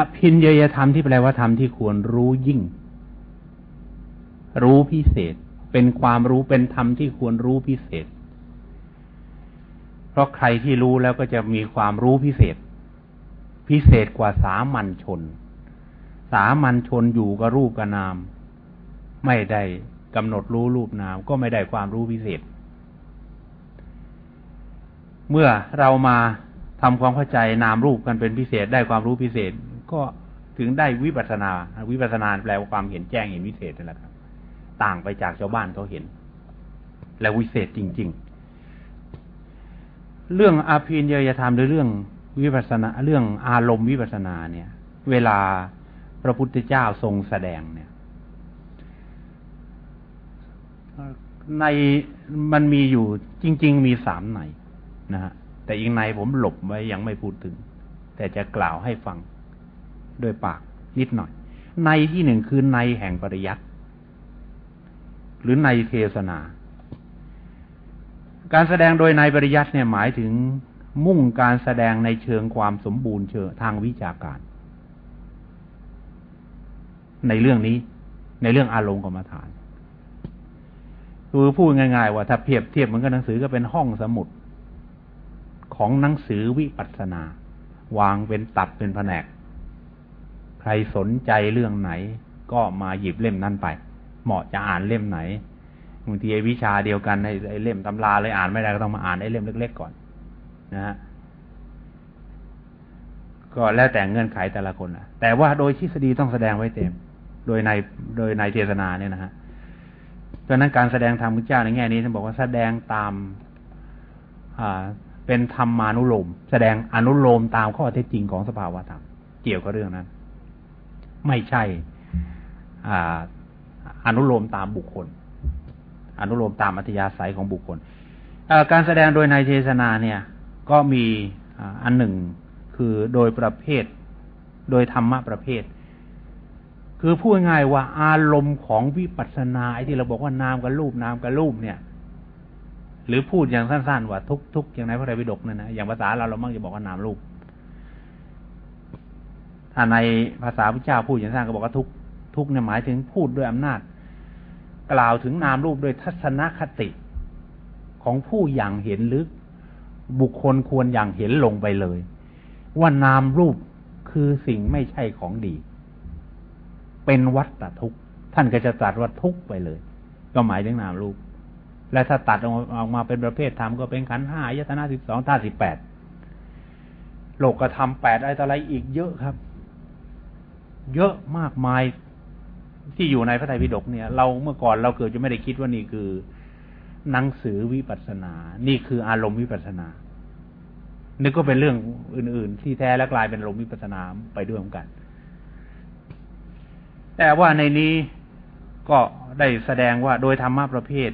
อภินยยธรรมที่แปลว่าธรรมที่ควรรู้ยิ่ง รู้พิเศษ เป็นความรู้เป็นธรรมที่ควรรู้พิเศษ เพราะใครที่รู้แล้วก็จะมีความรู้พิเศษ พิเศษกว่าสามัญชน สามัญชนอยู่กับรูปกับนาม ไม่ได้กำหนดรู้รูปนามก็ไม่ได้ความรู้พิเศษ เมื่อเรามาทำความเข้าใจนามรูปกันเป็นพิเศษได้ความรู้พิเศษ ก็ถึงได้วิปัสนา วิปัสนาแปลว่าความเห็นแจ้งเห็นวิเศษนั่นแหละครับ ต่างไปจากชาวบ้านเขาเห็น และวิเศษจริง ๆ เรื่องอาภินเยยธรรมหรือเรื่องวิปัสนา เรื่องอารมณ์วิปัสนาเนี่ย เวลาพระพุทธเจ้าทรงแสดงเนี่ย ในมันมีอยู่จริง ๆ มีสามในนะฮะแต่อีกในผมหลบไว้ยังไม่พูดถึง แต่จะกล่าวให้ฟัง โดยปากนิดหน่อย ในที่หนึ่งคือในแห่งปริยัติหรือในเทศนา การแสดงโดยในปริยัติเนี่ยหมายถึงมุ่งการแสดงในเชิงความสมบูรณ์เชิงทางวิชาการ ในเรื่องนี้ในเรื่องอารมณ์กรรมฐานคือพูดง่ายๆว่าถ้าเปรียบเทียบเหมือนกับหนังสือก็เป็นห้องสมุด ของหนังสือวิปัสสนา วางเป็นตัดเป็นแผนก รสนใจเรื่องไหน ก็มาหยิบเล่มนั้นไป เหมาะจะอ่านเล่มไหนบางทีวิชาเดียวกันไอ้เล่มตำราเลยอ่านไม่ได้ก็ต้องมาอ่านไอ้เล่มเล็กๆก่อน นะฮะก็แล้วแต่เงื่อนไขแต่ละคนนะแต่ว่าโดยทฤษฎีต้องแสดงไว้เต็ม โดยในโดยในเทศนาเนี่ยนะฮะเพราะนั้นการแสดงธรรมพระเจ้าในแง่นี้ท่านบอกว่าแสดงตาม อ่า เป็นธรรมานุโลม แสดงอนุโลมตามข้อเท็จจริงของสภาวะธรรม เกี่ยวกับเรื่องนั้น ไม่ใช่ออนุโลมตามบุคคล อนุโลมตามอัธยาศัยของบุคคลการแสดงโดยในเทศนาเนี่ย ก็มีอันหนึ่งคือโดยประเภท โดยธรรมะประเภท คือพูดง่ายว่าอารมณ์ของวิปัสสนาที่เราบอกว่านามกับรูปนามกับรูปเนี่ย หรือพูดอย่างสั้นๆว่าทุกทุกอย่างในพระไตรปิฎกนั่นนะอย่างภาษาเราเรามักจะบอกว่านามรูป ถ้าในภาษาพระเจ้าพูดอย่างสั้นก็บอกว่าทุกทุกเนี่ยหมายถึงพูดด้วยอำนาจ กล่าวถึงนามรูปโดยทัศนคติของผู้อย่างเห็นหรือบุคคลควรอย่างเห็นลงไปเลย ว่านามรูปคือสิ่งไม่ใช่ของดี เป็นวัตทุกข์ท่านก็จะตรัสว่าทุกข์ไปเลย ก็หมายถึงนามรูป และถ้าตัดออกมาเป็นประเภทธรรมก็เป็นขันห้ายตนาสิบสองท่าสิบแปดโลกกระทำแปดอะไรต่ออะไรอีกเยอะครับ เยอะมากมายที่อยู่ในพระไตรปิฎกเนี่ย เราเมื่อก่อนเราเกิดจะไม่ได้คิดว่านี่คือหนังสือวิปัสสนา นี่คืออารมณ์วิปัสสนา นึกก็เป็นเรื่องอื่น ๆ ที่แท้แล้วกลายเป็นอารมณ์วิปัสสนาไปด้วยเหมือนกัน แต่ว่าในนี้ก็ได้แสดงว่าโดยธรรมะประเภท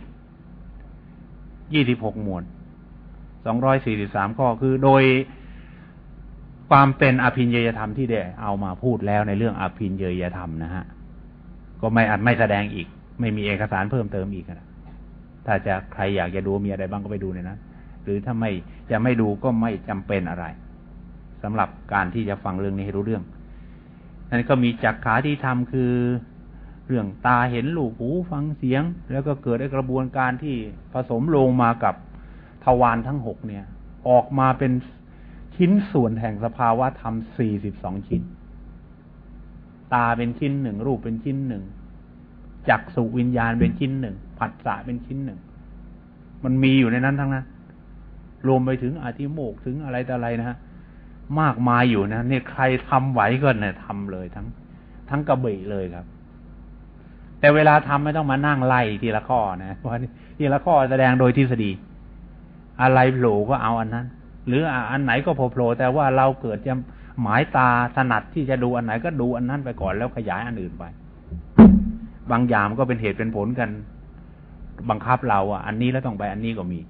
ยี่สิบหมวดสองร้อยสี่สิบสามข้อคือโดย ความเป็นอภินเยยธรรมที่ได้เอามาพูดแล้วในเรื่องอภินเยยธรรมนะฮะ ก็ไม่ไม่แสดงอีก ไม่มีเอกสารเพิ่มเติมอีกนะถ้าจะใครอยากจะดูมีอะไรบ้างก็ไปดูในนั้นหรือถ้าไม่จะไม่ดูก็ไม่จำเป็นอะไรสำหรับการที่จะฟังเรื่องนี้ให้รู้เรื่องนั่นก็มีจักขาที่ทำคือเรื่องตาเห็นลูกหูฟังเสียง แล้วก็เกิดกระบวนการที่ผสมลงมากับทวารทั้งหกเนี่ย ออกมาเป็น ชิ้นส่วนแห่งสภาวะธรรมสี่สิบสองชิ้น ตาเป็นชิ้นหนึ่ง รูปเป็นชิ้นหนึ่ง จักสุวิญญาณเป็นชิ้นหนึ่ง ผัสสะเป็นชิ้นหนึ่ง มันมีอยู่ในนั้นทั้งนั้น รวมไปถึงอธิโมกถึงอะไรต่ออะไรนะฮะ มากมายอยู่นะเนี่ยใครทำไหวก็เนี่ยทำเลยทั้ง ทั้งกระบี่เลยครับ แต่เวลาทำไม่ต้องมานั่งไล่ทีละข้อนะเพราะทีละข้อแสดงโดยทฤษฎี อะไรโผล่ก็เอาอันนั้น หรืออันไหนก็โผล่แต่ว่าเราเกิดจะหมายตาถนัดที่จะดูอันไหนก็ดูอันนั้นไปก่อนแล้วขยายอันอื่นไป บางอย่างก็เป็นเหตุเป็นผลกัน บังคับเราอะ อันนี้แล้วต้องไปอันนี้ก็มี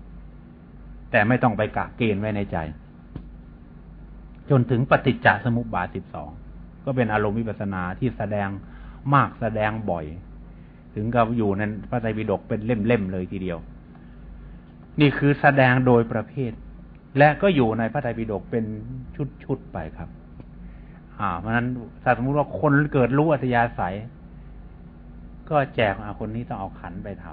แต่ไม่ต้องไปกะเกณฑ์ไว้ในใจ จนถึงปฏิจจสมุปบาทสิบสองก็เป็นอารมณ์วิปัสนาที่แสดงมากแสดงบ่อย ถึงกับอยู่ในพระไตรปิฎกเป็นเล่มๆเลยทีเดียว นี่คือแสดงโดยประเภท และก็อยู่ในพระไตรปิฎกเป็นชุดๆไปครับ อ่า เพราะนั้นถ้าสมมติว่าคนเกิดรู้อัธยาศัย ก็แจกอาคนนี้ต้องเอาขันไปท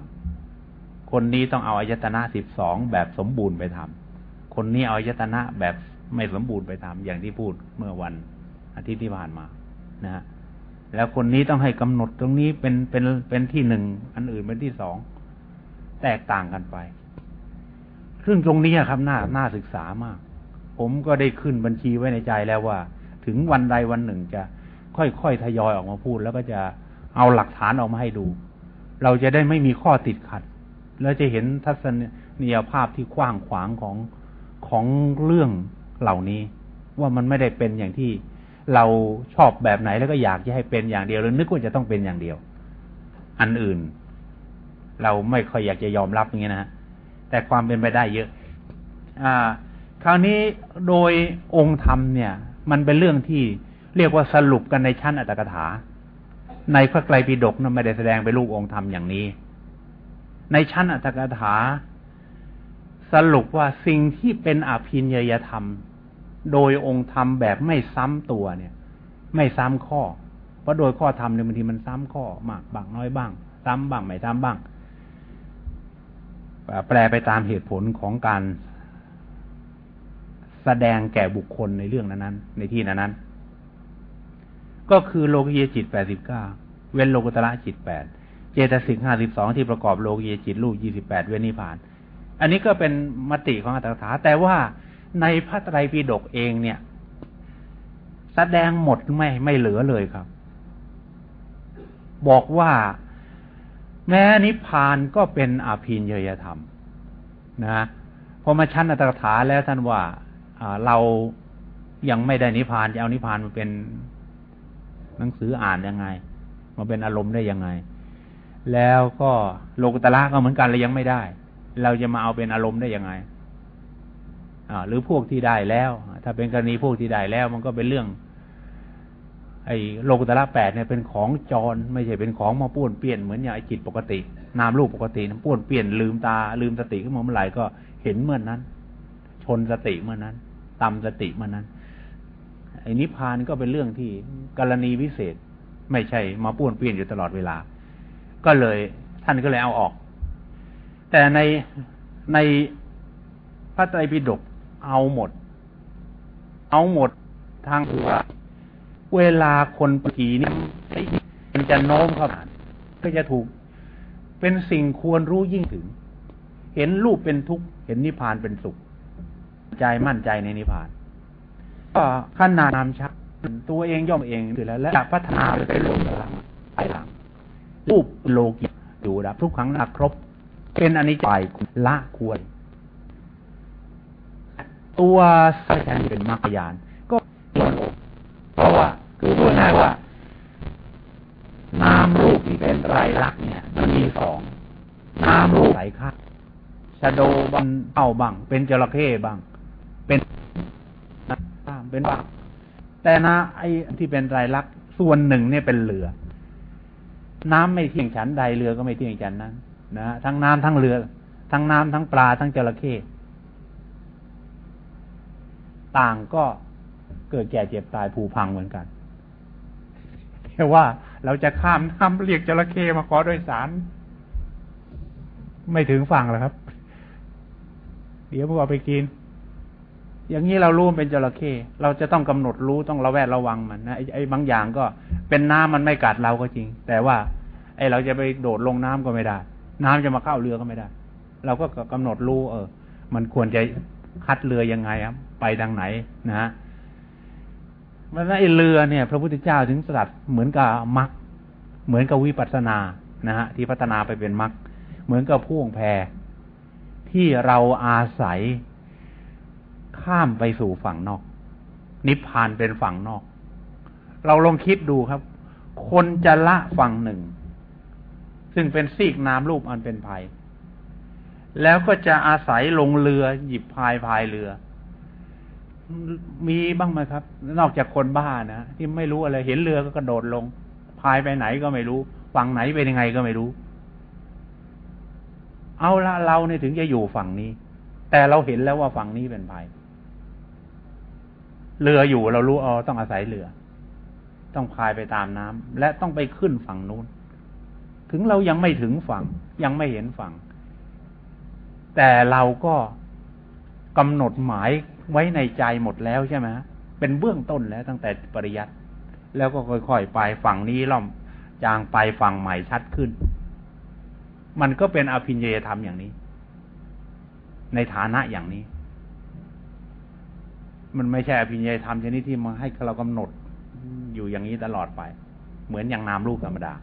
ำคนนี้ต้องเอาอายตนะสิบสองแบบสมบูรณ์ไปทำคนนี้เอาอายตนะแบบไม่สมบูรณ์ไปทำอย่างที่พูดเมื่อวันอาทิตย์ที่ผ่านมา นะฮะแล้วคนนี้ต้องให้กำหนดตรงนี้เป็นเป็นเป็นที่หนึ่งอันอื่นเป็นที่สองแตกต่างกันไป ซึ่งตรงนี้ครับน่าน่าศึกษามาก ผมก็ได้ขึ้นบัญชีไว้ในใจแล้วว่า ถึงวันใดวันหนึ่งจะค่อยๆทยอยออกมาพูด แล้วก็จะเอาหลักฐานออกมาให้ดู เราจะได้ไม่มีข้อติดขัด แล้วจะเห็นทัศนียภาพที่กว้างขวางของของเรื่องเหล่านี้ ว่ามันไม่ได้เป็นอย่างที่เราชอบแบบไหนแล้วก็อยากจะให้เป็นอย่างเดียวหรือนึกว่าจะต้องเป็นอย่างเดียว อันอื่น เราไม่ค่อยอยากจะยอมรับอย่างนี้นะฮะ แต่ความเป็นไปได้เยอะ อ่า คราวนี้โดยองค์ธรรมเนี่ย มันเป็นเรื่องที่เรียกว่าสรุปกันในชั้นอัตถกถา ในพระไตรปิฎกนั้นไม่ได้แสดงเป็นรูปองค์ธรรมอย่างนี้ ในชั้นอัตถกถา สรุปว่าสิ่งที่เป็นอภินยยธรรม โดยองค์ธรรมแบบไม่ซ้ำตัวเนี่ย ไม่ซ้ำข้อ เพราะโดยข้อธรรมเนี่ยบางทีมันซ้ำข้อมากบางน้อยบ้าง ซ้ำบ้างไม่ซ้ำบ้าง แปลไปตามเหตุผลของการแสดงแก่บุคคลในเรื่องนั้นๆ ในที่นั้นๆ ก็คือโลกียจิตแปดสิบเก้าเว้นโลกุตระจิตแปดเจตสิกห้าสิบสองที่ประกอบโลกียจิตรูปยี่สิบแปดเว้นนิพพาน อันนี้ก็เป็นมติของอัตถกถาแต่ว่าในพระไตรปิฎกเองเนี่ย แสดงหมดไม่ไม่เหลือเลยครับ บอกว่า แม้นิพพานก็เป็นอภินยยธรรม นะพอมาชั้นอัตถกถาแล้วท่านว่าเรายังไม่ได้นิพพานจะเอานิพพานมาเป็นหนังสืออ่านยังไงมาเป็นอารมณ์ได้ยังไง แล้วก็โลกุตละก็เหมือนกันเรายังไม่ได้ เราจะมาเอาเป็นอารมณ์ได้ยังไงหรือพวกที่ได้แล้ว ถ้าเป็นกรณีพวกที่ได้แล้ว มันก็เป็นเรื่อง ไอ้โลกุตละแปดเนี่ยเป็นของจร ไม่ใช่เป็นของมาป้วนเปลี่ยนเหมือนอย่างไอ้จิตปกติ นามรูปปกตินะป้วนเปลี่ยนลืมตาลืมสติขึ้นมาเมื่อไหร่ก็เห็นเมื่อนนั้น ชนสติเมื่อนั้นตำสติเมื่อนั้นไอ้นิพพานก็เป็นเรื่องที่กรณีวิเศษ ไม่ใช่มาป้วนเปลี่ยนอยู่ตลอดเวลา ก็เลยท่านก็เลยเอาออก แต่ในในพระไตรปิฎกเอาหมด เอาหมดทางว่า เวลาคนปกีนี่มันจะโน้มเข้ามาก็จะถูก เป็นสิ่งควรรู้ยิ่งถึง เห็นรูปเป็นทุกข์ เห็นนิพพานเป็นสุข ใจมั่นใจในนิพพาน ก็ขนาดนามชัก ตัวเองย่อมเองถือแล้ว และพัฒนาไปเป็นโลกหลังไปหลังรูปโลกิอยู่ดับทุกครั้งนักครบ เป็นอนิจจ์ละควร ตัวสัจจะเป็นมรรคยานก็เพราะว่า คือพูดง่ายว่านามรูปที่เป็นไรลักษณ์เนี่ย มันมีสองนามรูปไหลค่าชโดบันเต่าบังเป็นจระเข้บังเป็นเป็นบังแต่นะไอ้ที่เป็นไรลักษณ์ส่วนหนึ่งเนี่ยเป็นเรือ น้ำไม่เที่ยงฉันใดเรือก็ไม่เที่ยงฉันนั้นนะทั้งน้ำทั้งเรือ ทั้งน้ำทั้งปลาทั้งจระเข้ต่างก็เกิดแก่เจ็บตายผูพังเหมือนกัน แต่ว่าเราจะข้ามน้ำเรียกจระเข้มาขอโดยสาร ไม่ถึงฝั่งแล้วครับ เดี๋ยวพวกเราไปกิน อย่างนี้เรารู้เป็นจระเข้เราจะต้องกำหนดรู้ต้องระแวดระวังมันนะไอ้ไอ้บางอย่างก็เป็นน้ำมันไม่กัดเราก็จริง แต่ว่า ไอ้เราจะไปโดดลงน้ำก็ไม่ได้ น้ำจะมาเข้าเรือก็ไม่ได้ เราก็กำหนดรู้ เออ มันควรจะคัดเรือยังไงครับ ไปทางไหนนะฮะ มันไอ้เรือเนี่ย พระพุทธเจ้าถึงสลัดเหมือนกับมักเหมือนกับวิปัสสนานะฮะที่พัฒนาไปเป็นมักเหมือนกับพ่วงแพที่เราอาศัยข้ามไปสู่ฝั่งนอก นิพพานเป็นฝั่งนอก เราลองคิดดูครับ คนจะละฝั่งหนึ่ง ซึ่งเป็นซีกน้ำรูปอันเป็นภัย แล้วก็จะอาศัยลงเรือหยิบพายพายเรือ มีบ้างไหมครับ นอกจากคนบ้านะที่ไม่รู้อะไร เห็นเรือก็กระโดดลง พายไปไหนก็ไม่รู้ ฝั่งไหนเป็นยังไงก็ไม่รู้ เอาละเราเนี่ยถึงจะอยู่ฝั่งนี้ แต่เราเห็นแล้วว่าฝั่งนี้เป็นภัยเรืออยู่เรารู้อ๋อต้องอาศัยเรือ ต้องพายไปตามน้ำและต้องไปขึ้นฝั่งนู้น ถึงเรายังไม่ถึงฝั่ง ยังไม่เห็นฝั่ง แต่เราก็กำหนดหมาย ไว้ในใจหมดแล้วใช่ไหมเป็นเบื้องต้นแล้วตั้งแต่ปริยัติแล้วก็ค่อยๆไปฝั่งนี้ล่อมจางไปฝั่งใหม่ชัดขึ้น มันก็เป็นอภิญญาธรรมอย่างนี้ ในฐานะอย่างนี้ มันไม่ใช่อภิญญาธรรมชนิดที่มาให้เรากำหนดอยู่อย่างนี้ตลอดไป เหมือนอย่างนามรูปธรรมดา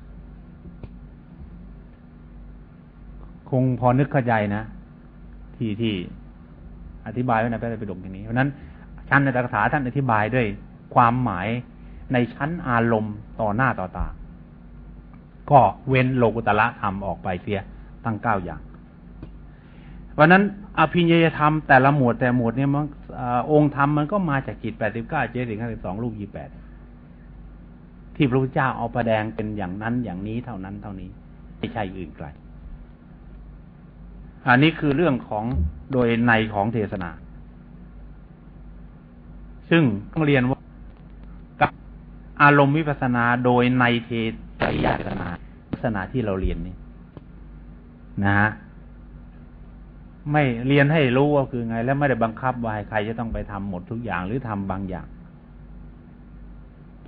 คงพอนึกเข้าใจนะ ที่ที่ อธิบายไว้ในพระไตรปิฎกอย่างนี้ เพราะนั้นชั้นในตถาท่านอธิบายด้วยความหมายในชั้นอารมณ์ต่อหน้าต่อตา ก็เว้นโลกุตละธรรมออกไปเสียตั้งเก้าอย่างเพราะนั้นอภิญญาธรรมแต่ละหมวดแต่หมวดเนี่ยมันองค์ธรรมมันก็มาจากจิตแปดสิบเก้าเจสิบห้าสิบสองลูกยี่แปดที่พระพุทธเจ้าเอาประแดงเป็นอย่างนั้นอย่างนี้เท่านั้นเท่านี้ ไม่ใช่อื่นไกล อันนี้คือเรื่องของโดยในของเทศนา ซึ่งต้องเรียนว่ากับอารมณ์วิปัสนาโดยในเทศยาสนาลักษณะที่เราเรียนนี่นะฮะไม่เรียนให้รู้ว่าคือไง แล้วไม่ได้บังคับว่าใครจะต้องไปทำหมดทุกอย่างหรือทำบางอย่าง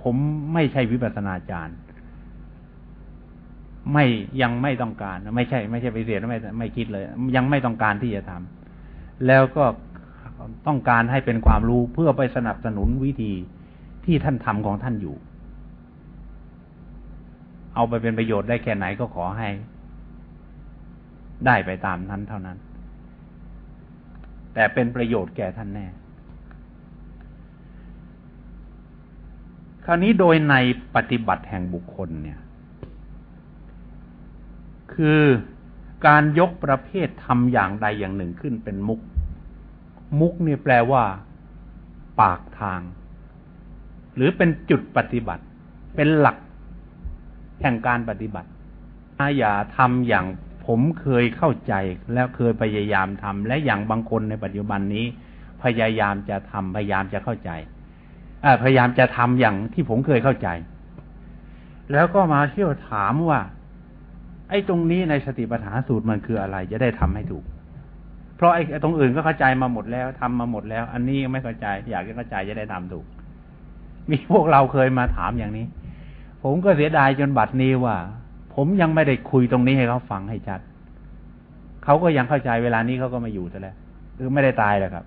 ผมไม่ใช่วิปัสนาจารย์ ไม่ยังไม่ต้องการ ไม่ใช่ ไม่ใช่ไปเรียไม่ไม่คิดเลย ยังไม่ต้องการที่จะทำแล้วก็ต้องการให้เป็นความรู้เพื่อไปสนับสนุนวิธีที่ท่านทำของท่านอยู่ เอาไปเป็นประโยชน์ได้แค่ไหนก็ขอให้ ได้ไปตามนั้นเท่านั้น แต่เป็นประโยชน์แก่ท่านแน่ คราวนี้โดยในปฏิบัติแห่งบุคคลเนี่ย คือการยกประเภททำอย่างใดอย่างหนึ่งขึ้นเป็นมุก มุกเนี่ยแปลว่า ปากทาง หรือเป็นจุดปฏิบัติ เป็นหลักแห่งการปฏิบัติอย่าทำอย่างผมเคยเข้าใจแล้วเคยพยายามทำและอย่างบางคนในปัจจุบันนี้ พยายามจะทำพยายามจะเข้าใจอพยายามจะทำอย่างที่ผมเคยเข้าใจ แล้วก็มาเที่ยวถามว่า ไอ้ตรงนี้ในสติปัฏฐานสูตรมันคืออะไร จะได้ทำให้ถูก เพราะไอ้ตรงอื่นก็เข้าใจมาหมดแล้วทำมาหมดแล้ว อันนี้ไม่เข้าใจ อยากจะเข้าใจจะได้ทำถูก มีพวกเราเคยมาถามอย่างนี้ ผมก็เสียดายจนบัดนี้ว่า ผมยังไม่ได้คุยตรงนี้ให้เขาฟังให้ชัดเขาก็ยังเข้าใจเวลานี้เขาก็มาอยู่ซะแล้วคือไม่ได้ตายแล้วครับ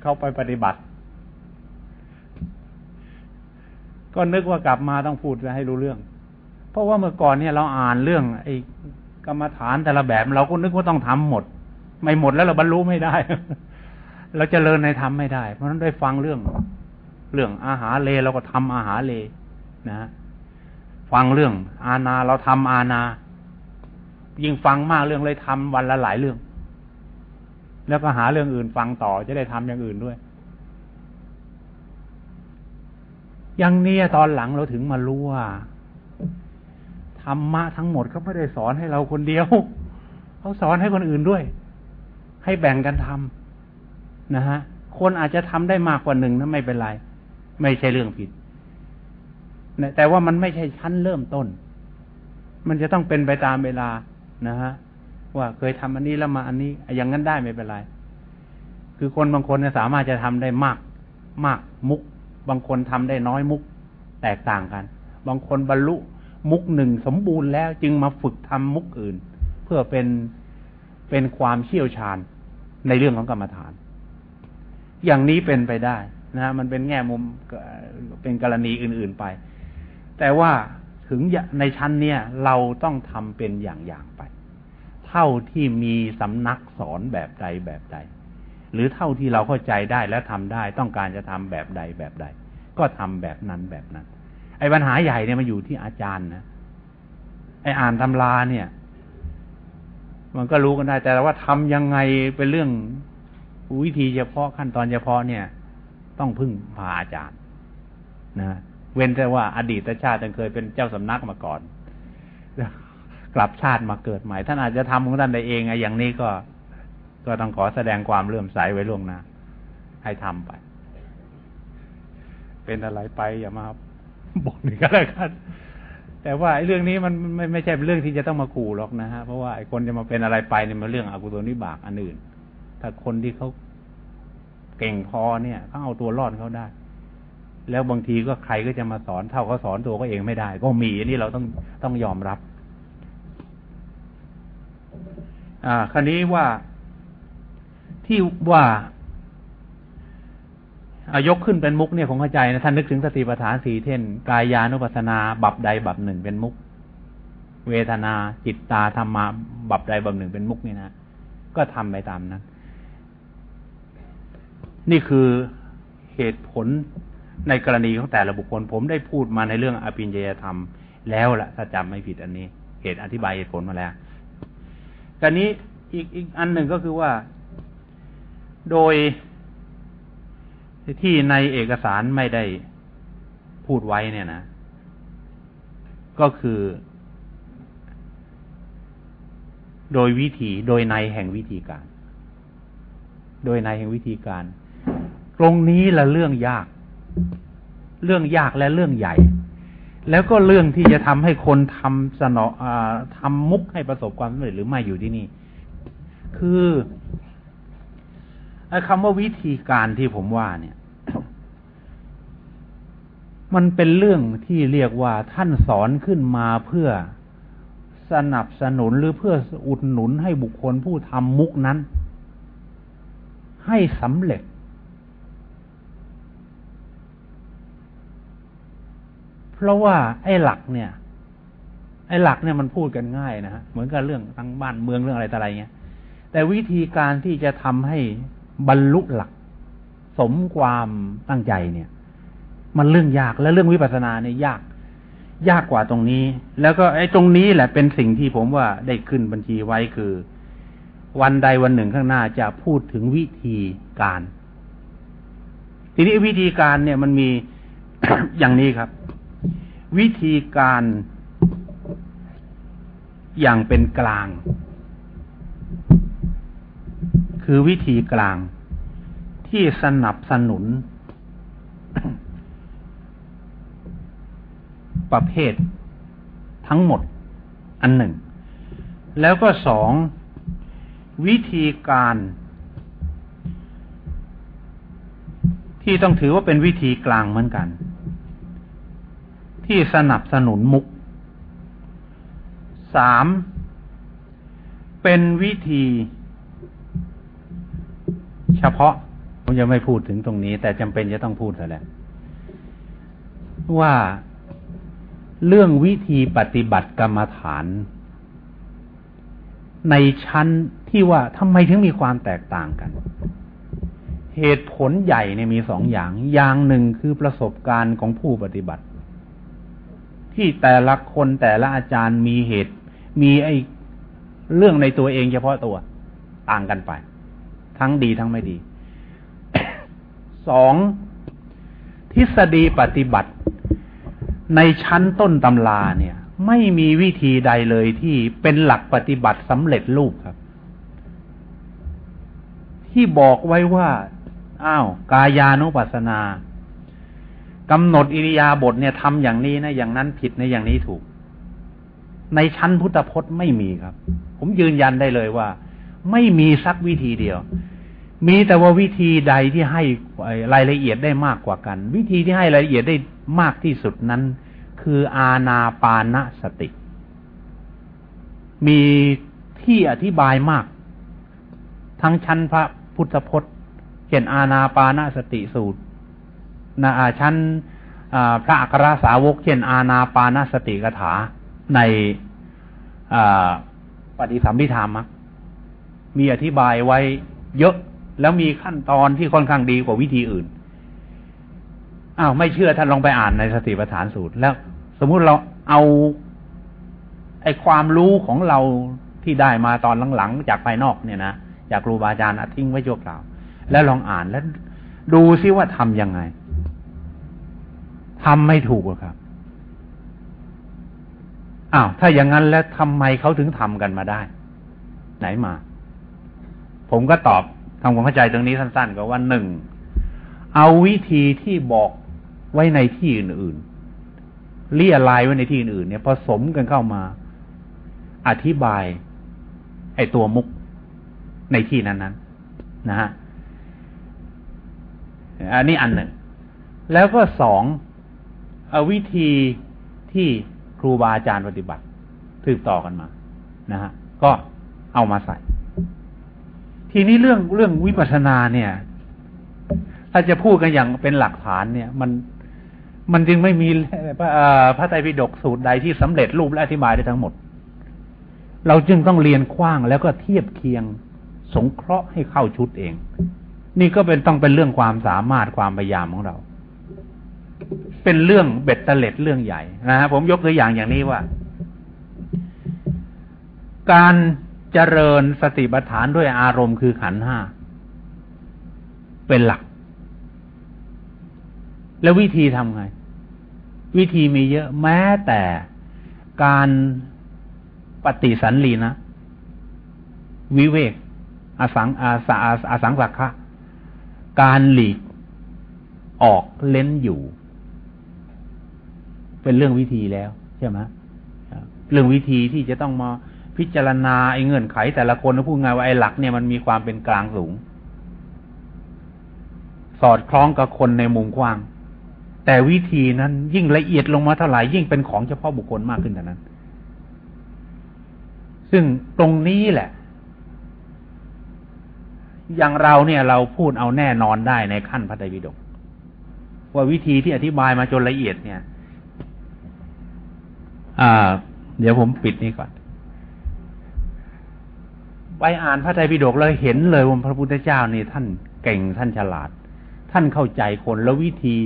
เข้าไปปฏิบัติ ก็นึกว่ากลับมาต้องพูดให้รู้เรื่อง เพราะว่าเมื่อก่อนเนี่ยเราอ่านเรื่องไอ้กรรมฐานแต่ละแบบ เราก็นึกว่าต้องทำหมด ไม่หมดแล้วเราบรรลุไม่ได้ เราจเจริญในธรรมไม่ได้ เพราะฉะนั้นได้ฟังเรื่อง เรื่องอาหารเลเราก็ทำอาหารเลนะฟังเรื่อง อาณาเราทำอาณายิ่งฟังมากเรื่องเลยทำวันละหลายเรื่อง แล้วก็หาเรื่องอื่นฟังต่อจะได้ทำอย่างอื่นด้วยอย่างนี้ตอนหลังเราถึงมารู้ว่า ธรรมะทั้งหมดเขาไม่ได้สอนให้เราคนเดียวเขาสอนให้คนอื่นด้วย ให้แบ่งกันทำนะฮะ คนอาจจะทำได้มากกว่าหนึ่งนะไม่เป็นไร ไม่ใช่เรื่องผิดแต่ว่ามันไม่ใช่ชั้นเริ่มต้น มันจะต้องเป็นไปตามเวลานะฮะ ว่าเคยทำอันนี้แล้วมาอันนี้ อย่างนั้นได้ไม่เป็นไร คือคนบางคนสามารถจะทำได้มาก มากมุก บางคนทำได้น้อยมุก แตกต่างกัน บางคนบรรลุ มุกหนึ่งสมบูรณ์แล้วจึงมาฝึกทำมุกอื่น เพื่อเป็นเป็นความเชี่ยวชาญในเรื่องของกรรมฐาน อย่างนี้เป็นไปได้นะมันเป็นแง่มุมเป็นกรณีอื่น ๆไป แต่ว่าถึงในชั้นเนี้ยเราต้องทำเป็นอย่างๆไป เท่าที่มีสำนักสอนแบบใดแบบใด หรือเท่าที่เราเข้าใจได้และทำได้ ต้องการจะทำแบบใดแบบใด ก็ทำแบบนั้นแบบนั้น ไอ้ปัญหาใหญ่เนี่ยมันอยู่ที่อาจารย์นะไอ้อ่านตำราเนี่ย มันก็รู้กันได้แต่ว่าทำยังไงเป็นเรื่องวิธีเฉพาะขั้นตอนเฉพาะเนี่ย ต้องพึ่งพาอาจารย์นะเว้นแต่ว่าอดีตชาติท่านเคยเป็นเจ้าสำนักมาก่อนกลับชาติมาเกิดใหม่ ท่านอาจจะทำของท่านได้เองไงอย่างนี้ก็ก็ต้องขอแสดงความเลื่อมใสไว้ล่วงหน้าให้ทำไป เป็นอะไรไปอย่ามา บอกหนี่งก็แล้วกันแต่ว่าไอ้เรื่องนี้มันไม่ไม่ใช่เป็นเรื่องที่จะต้องมาขู่หรอกนะฮะเพราะว่าไอ้คนจะมาเป็นอะไรไปเนี่ยมันเรื่องอกุศลวิบากอันอื่น ถ้าคนที่เขาเก่งพอเนี่ยเขาเอาตัวรอดเขาได้ แล้วบางทีก็ใครก็จะมาสอนเท่าเขาสอนตัวก็เองไม่ได้ ก็มีอันนี้เราต้องต้องยอมรับ อ่า คราวนี้ว่าที่ว่า อายกขึ้นเป็นมุกเนี่ยผมเข้าใจนะท่านนึกถึงสติปัฏฐานสี่เท่นกายานุปัสนา บับใดบับหนึ่งเป็นมุก เวทนา จิตตาธรรมาบับใดบับหนึ่งเป็นมุกนี่นะก็ทำไปตามนั้น นี่คือเหตุผลในกรณีของแต่ละบุคคล ผมได้พูดมาในเรื่องอภิญญาธรรม แล้วละถ้าจำไม่ผิดอันนี้ เหตุอธิบายเหตุผลมาแล้วกรณีอีกอีกอันหนึ่งก็คือว่า โดย ที่ในเอกสารไม่ได้พูดไว้เนี่ยนะ ก็คือ โดยวิธีโดยในแห่งวิธีการ โดยในแห่งวิธีการ ตรงนี้ละเรื่องยาก เรื่องยากและเรื่องใหญ่ แล้วก็เรื่องที่จะทำให้คนทำสนอทำมุกให้ประสบความสำเร็จหรือไม่อยู่ที่นี่ คือ ไอ้คำว่าวิธีการที่ผมว่าเนี่ย มันเป็นเรื่องที่เรียกว่าท่านสอนขึ้นมาเพื่อสนับสนุนหรือเพื่ออุดหนุนให้บุคคลผู้ทำมุกนั้น ให้สำเร็จ เพราะว่าไอ้หลักเนี่ย ไอ้หลักเนี่ยมันพูดกันง่ายนะฮะเหมือนกับเรื่องทั้งบ้านเมืองเรื่องอะไรต่ออะไรเงี้ยแต่วิธีการที่จะทำให้ บรรลุหลัก สมความตั้งใจเนี่ย มันเรื่องยากและเรื่องวิปัสสนาเนี่ยยาก ยากกว่าตรงนี้ แล้วก็ไอ้ตรงนี้แหละเป็นสิ่งที่ผมว่าได้ขึ้นบัญชีไว้คือ วันใดวันหนึ่งข้างหน้าจะพูดถึงวิธีการ ทีนี้วิธีการเนี่ยมันมีอย่างนี้ครับ วิธีการอย่างเป็นกลาง คือวิธีกลางที่สนับสนุน ประเภททั้งหมดอันหนึ่ง แล้วก็สองวิธีการ ที่ต้องถือว่าเป็นวิธีกลางเหมือนกัน ที่สนับสนุนมุกสามเป็นวิธี เฉพาะผมจะไม่พูดถึงตรงนี้ แต่จำเป็นจะต้องพูดซะแล้วว่าเรื่องวิธีปฏิบัติกรรมฐาน ในชั้นที่ว่าทำไมถึงมีความแตกต่างกัน เหตุผลใหญ่เนี่ยมีสองอย่าง อย่างหนึ่งคือประสบการณ์ของผู้ปฏิบัติ ที่แต่ละคนแต่ละอาจารย์มีเหตุ มีไอ้เรื่องในตัวเองเฉพาะตัวต่างกันไป ทั้งดีทั้งไม่ดี สองทฤษฎีปฏิบัติ ในชั้นต้นตำราเนี่ย ไม่มีวิธีใดเลยที่เป็นหลักปฏิบัติสำเร็จรูปครับ ที่บอกไว้ว่า อ้าว กายานุปัสสนากำหนดอิริยาบถเนี่ยทำอย่างนี้นะอย่างนั้นผิดในอย่างนี้ถูก ในชั้นพุทธพจน์ไม่มีครับ ผมยืนยันได้เลยว่า ไม่มีสักวิธีเดียว มีแต่ว่าวิธีใดที่ให้รายละเอียดได้มากกว่ากัน วิธีที่ให้รายละเอียดได้มากที่สุดนั้น คืออาณาปานสติ มีที่อธิบายมาก ทั้งชั้นพระพุทธพจน์เช่นอาณาปานสติสูตรนาชั้นพระอัครสาวกเช่นอาณาปานสติกถาในปฏิสัมพิธามัก มีอธิบายไว้เยอะ แล้วมีขั้นตอนที่ค่อนข้างดีกว่าวิธีอื่น อ้าวไม่เชื่อท่านลองไปอ่านในสติปัฏฐานสูตร แล้ว สมมุติเราเอาไอความรู้ของเราที่ได้มาตอนหลังๆจากภายนอกเนี่ยนะจากครูบาอาจารย์ทิ้งไว้ชั่วคราว แล้วลองอ่านแล้วดูซิว่าทำยังไงทำไม่ถูกครับอ้าวถ้าอย่างนั้นแล้วทำไมเขาถึงทำกันมาได้ ไหนมา ผมก็ตอบทำความเข้าใจตรงนี้สั้นๆก็ว่าหนึ่งเอาวิธีที่บอกไว้ในที่อื่นๆเลียลายไว้ในที่อื่นๆเนี่ยผสมกันเข้ามา อธิบาย ไอ้ตัวมุกในที่นั้นๆนะฮะอันนี้อันหนึ่ง แล้วก็สองอวิธีที่ครูบาอาจารย์ปฏิบัติสืบต่อกันมา นะฮะ ก็เอามาใส่ ทีนี้เรื่องเรื่องวิปัสสนาเนี่ย ถ้าจะพูดกันอย่างเป็นหลักฐานเนี่ย มันมันจึงไม่มีพระไตรปิฎกสูตรใดที่สำเร็จรูปและอธิบายได้ทั้งหมด เราจึงต้องเรียนกว้างแล้วก็เทียบเคียงสงเคราะห์ให้เข้าชุดเอง นี่ก็เป็นต้องเป็นเรื่องความสามารถความพยายามของเรา เป็นเรื่องเบ็ดเตล็ดเรื่องใหญ่นะฮะผมยกตัวอย่างอย่างนี้ว่า การ เจริญสติปัฏฐานด้วยอารมณ์คือขันห้าเป็นหลัก แล้ววิธีทำไง วิธีมีเยอะแม้แต่การปฏิสันลีนะ วิเวก อสังอาสาอาสังสักขะการหลีกออกเล้นอยู่ เป็นเรื่องวิธีแล้ว ใช่ไหมเรื่องวิธีที่จะต้องมา พิจารณาไอ้เงื่อนไข แต่ละคนพูดง่ายว่าไอ้หลักเนี่ยมันมีความเป็นกลางสูง สอดคล้องกับคนในมุมกว้าง แต่วิธีนั้นยิ่งละเอียดลงมาเท่าไหร่ยิ่งเป็นของเฉพาะบุคคลมากขึ้นเท่านั้น ซึ่งตรงนี้แหละ อย่างเราเนี่ยเราพูดเอาแน่นอนได้ในขั้นพระไตรปิฎกว่าวิธีที่อธิบายมาจนละเอียดเนี่ย อ่า เดี๋ยวผมปิดนี่ก่อน ไปอ่านพระไตรปิฎกแล้วเห็นเลยว่าพระพุทธเจ้านี่ท่านเก่งท่านฉลาด ท่านเข้าใจคนแล้ววิธี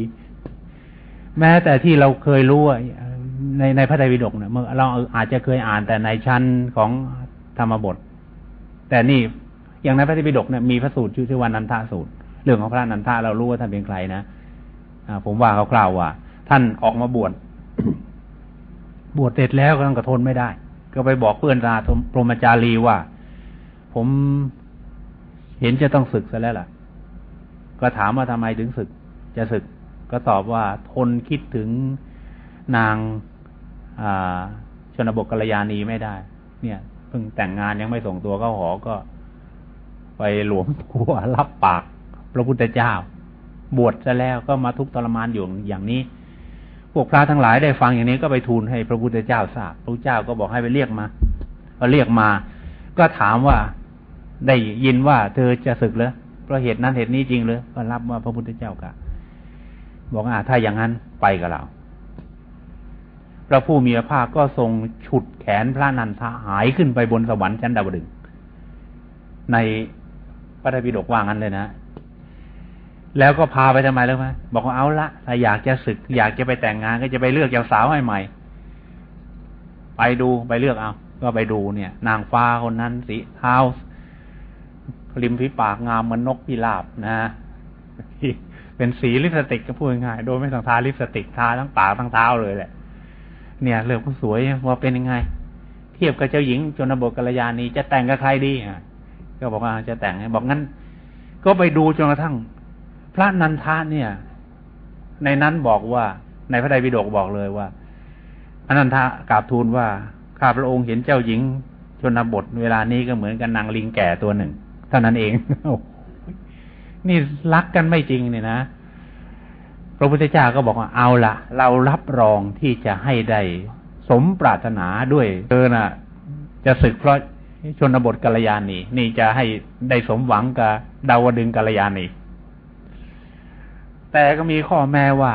แม้แต่ที่เราเคยรู้ในในพระไตรปิฎกเนี่ยเราอาจจะเคยอ่านแต่ในชั้นของธรรมบท แต่นี่อย่างในพระไตรปิฎกเนี่ยมีพระสูตรชื่อว่านันทาสูตร เรื่องของพระนันทาเรารู้ว่าท่านเป็นใครนะผมว่าเขากล่าวว่า ท่านออกมาบวชบวชเสร็จแล้วก็ต้องกระทนไม่ได้ ก็ไปบอกเพื่อนราพรหมจารีว่า ผมเห็นจะต้องศึกซะแล้วล่ะ ก็ถามว่าทำไมถึงศึก จะศึก ก็ตอบว่าทนคิดถึงนางชนบทกัลยาณีไม่ได้ เนี่ยเพิ่งแต่งงานยังไม่ส่งตัวเข้าหอก็ไปหลวมตัวรับปากพระพุทธเจ้า บวชซะแล้วก็มาทุกทรมานอยู่อย่างนี้ พวกพระทั้งหลายได้ฟังอย่างนี้ก็ไปทูลให้พระพุทธเจ้าทราบพระเจ้าก็บอกให้ไปเรียกมาพอเรียกมา ก็ถามว่า ได้ยินว่าเธอจะศึกเหรอเพราะเหตุนั้นเหตุนี้จริงเลยก็รับว่าพระพุทธเจ้ากะบอกอ่าถ้าอย่างนั้นไปกับเราพระผู้มีพระภาคก็ทรงฉุดแขนพระนันทาหายขึ้นไปบนสวรรค์ชั้นดาวดึงในพระไตรปิฎกว่างั้นเลยนะ แล้วก็พาไปทำไมแล้วไหมบอกว่าเอาละถ้าอยากจะศึก อยากจะไปแต่งงานก็จะไปเลือกเจ้าสาวให้ใหม่ ไปดูไปเลือกเอา ก็ไปดูเนี่ย นางฟ้าคนนั้นสีเท้า ริมฝีปากงามเหมือนนกพิราบนะฮะเป็นสีลิปสติกก็พูดง่ายโดยไม่ต้องทาลิปสติกทาทั้งปากทั้งเท้าเลยแหละ เนี่ยเลือกผู้สวยว่าเป็นยังไง เทียบกับเจ้าหญิงจนบทกัลยาณีจะแต่งกับใครดีอะก็บอกว่าจะแต่งบอกงั้น ก็ไปดูจนกระทั่ง พระนันทาเนี่ย ในนั้นบอกว่า ในพระไตรปิฎกบอกเลยว่าอนันทากราบทูลว่าข้าพระองค์เห็นเจ้าหญิงชนบทเวลานี้ก็เหมือนกับนางลิงแก่ตัวหนึ่ง เท่านั้นเองนี่รักกันไม่จริงเนี่ยนะพระพุทธเจ้าก็บอกว่าเอาละเรารับรองที่จะให้ได้สมปรารถนาด้วยเธอน่ะ จะศึกเพราะชนบทกัลยาณีนี่จะให้ได้สมหวังกับดาวดึงกัลยาณีแต่ก็มีข้อแม้ว่า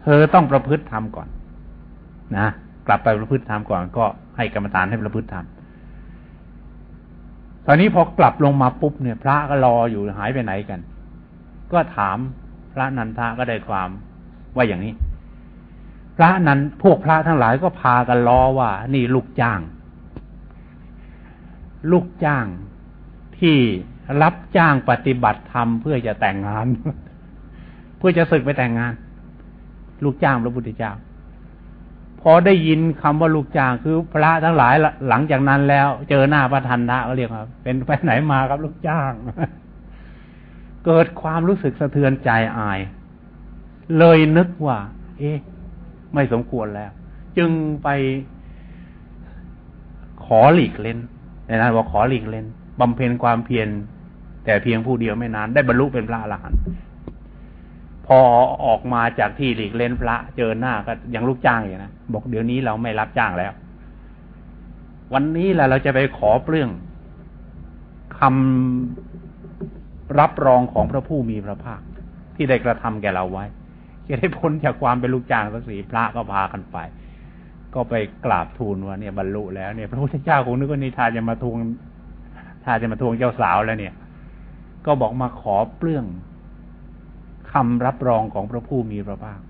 เธอต้องประพฤติธรรมก่อน นะกลับไปประพฤติธรรมก่อนก็ให้กรรมฐานให้ประพฤติธรรม ตอนนี้พอกลับลงมาปุ๊บเนี่ย พระก็รออยู่หายไปไหนกัน ก็ถามพระนันทะก็ได้ความว่าอย่างนี้ พระนั้นพวกพระทั้งหลายก็พากันรอว่า นี่ลูกจ้าง ลูกจ้างที่รับจ้างปฏิบัติธรรมเพื่อจะแต่งงาน เพื่อจะศึกไปแต่งงาน ลูกจ้างพระพุทธเจ้า พอได้ยินคำว่าลูกจ้างคือพระทั้งหลายหลังจากนั้นแล้ว เจอหน้าพระทันทะก็เรียกว่าเป็นไปไหนมาครับลูกจ้าง เกิดความรู้สึกสะเทือนใจอาย เลยนึกว่า เอ๊ะ ไม่สมควรแล้ว จึงไปขอหลีกเล่นในนั้นบอกขอหลีกเล่นบำเพ็ญความเพียรแต่เพียงผู้เดียวไม่นาน ได้บรรลุเป็นพระอรหันต์ พอออกมาจากที่หลีกเล่นพระเจอหน้าก็ยังลูกจ้างอยู่นะบอกเดี๋ยวนี้เราไม่รับจ้างแล้ว วันนี้แหละเราจะไปขอเปลื้องคำรับรองของพระผู้มีพระภาค ที่ได้กระทำแก่เราไว้ จะได้พ้นจากความเป็นลูกจ้างสักสีพระก็พากันไป ก็ไปกราบทูลว่าเนี่ยบรรลุแล้วเนี่ยพระพุทธเจ้าคงนึกว่านิทานจะมาทวงถ้าจะมาทวงเจ้าสาวแล้วเนี่ย ก็บอกมาขอเปลื้อง คำรับรองของพระผู้มีพระภาค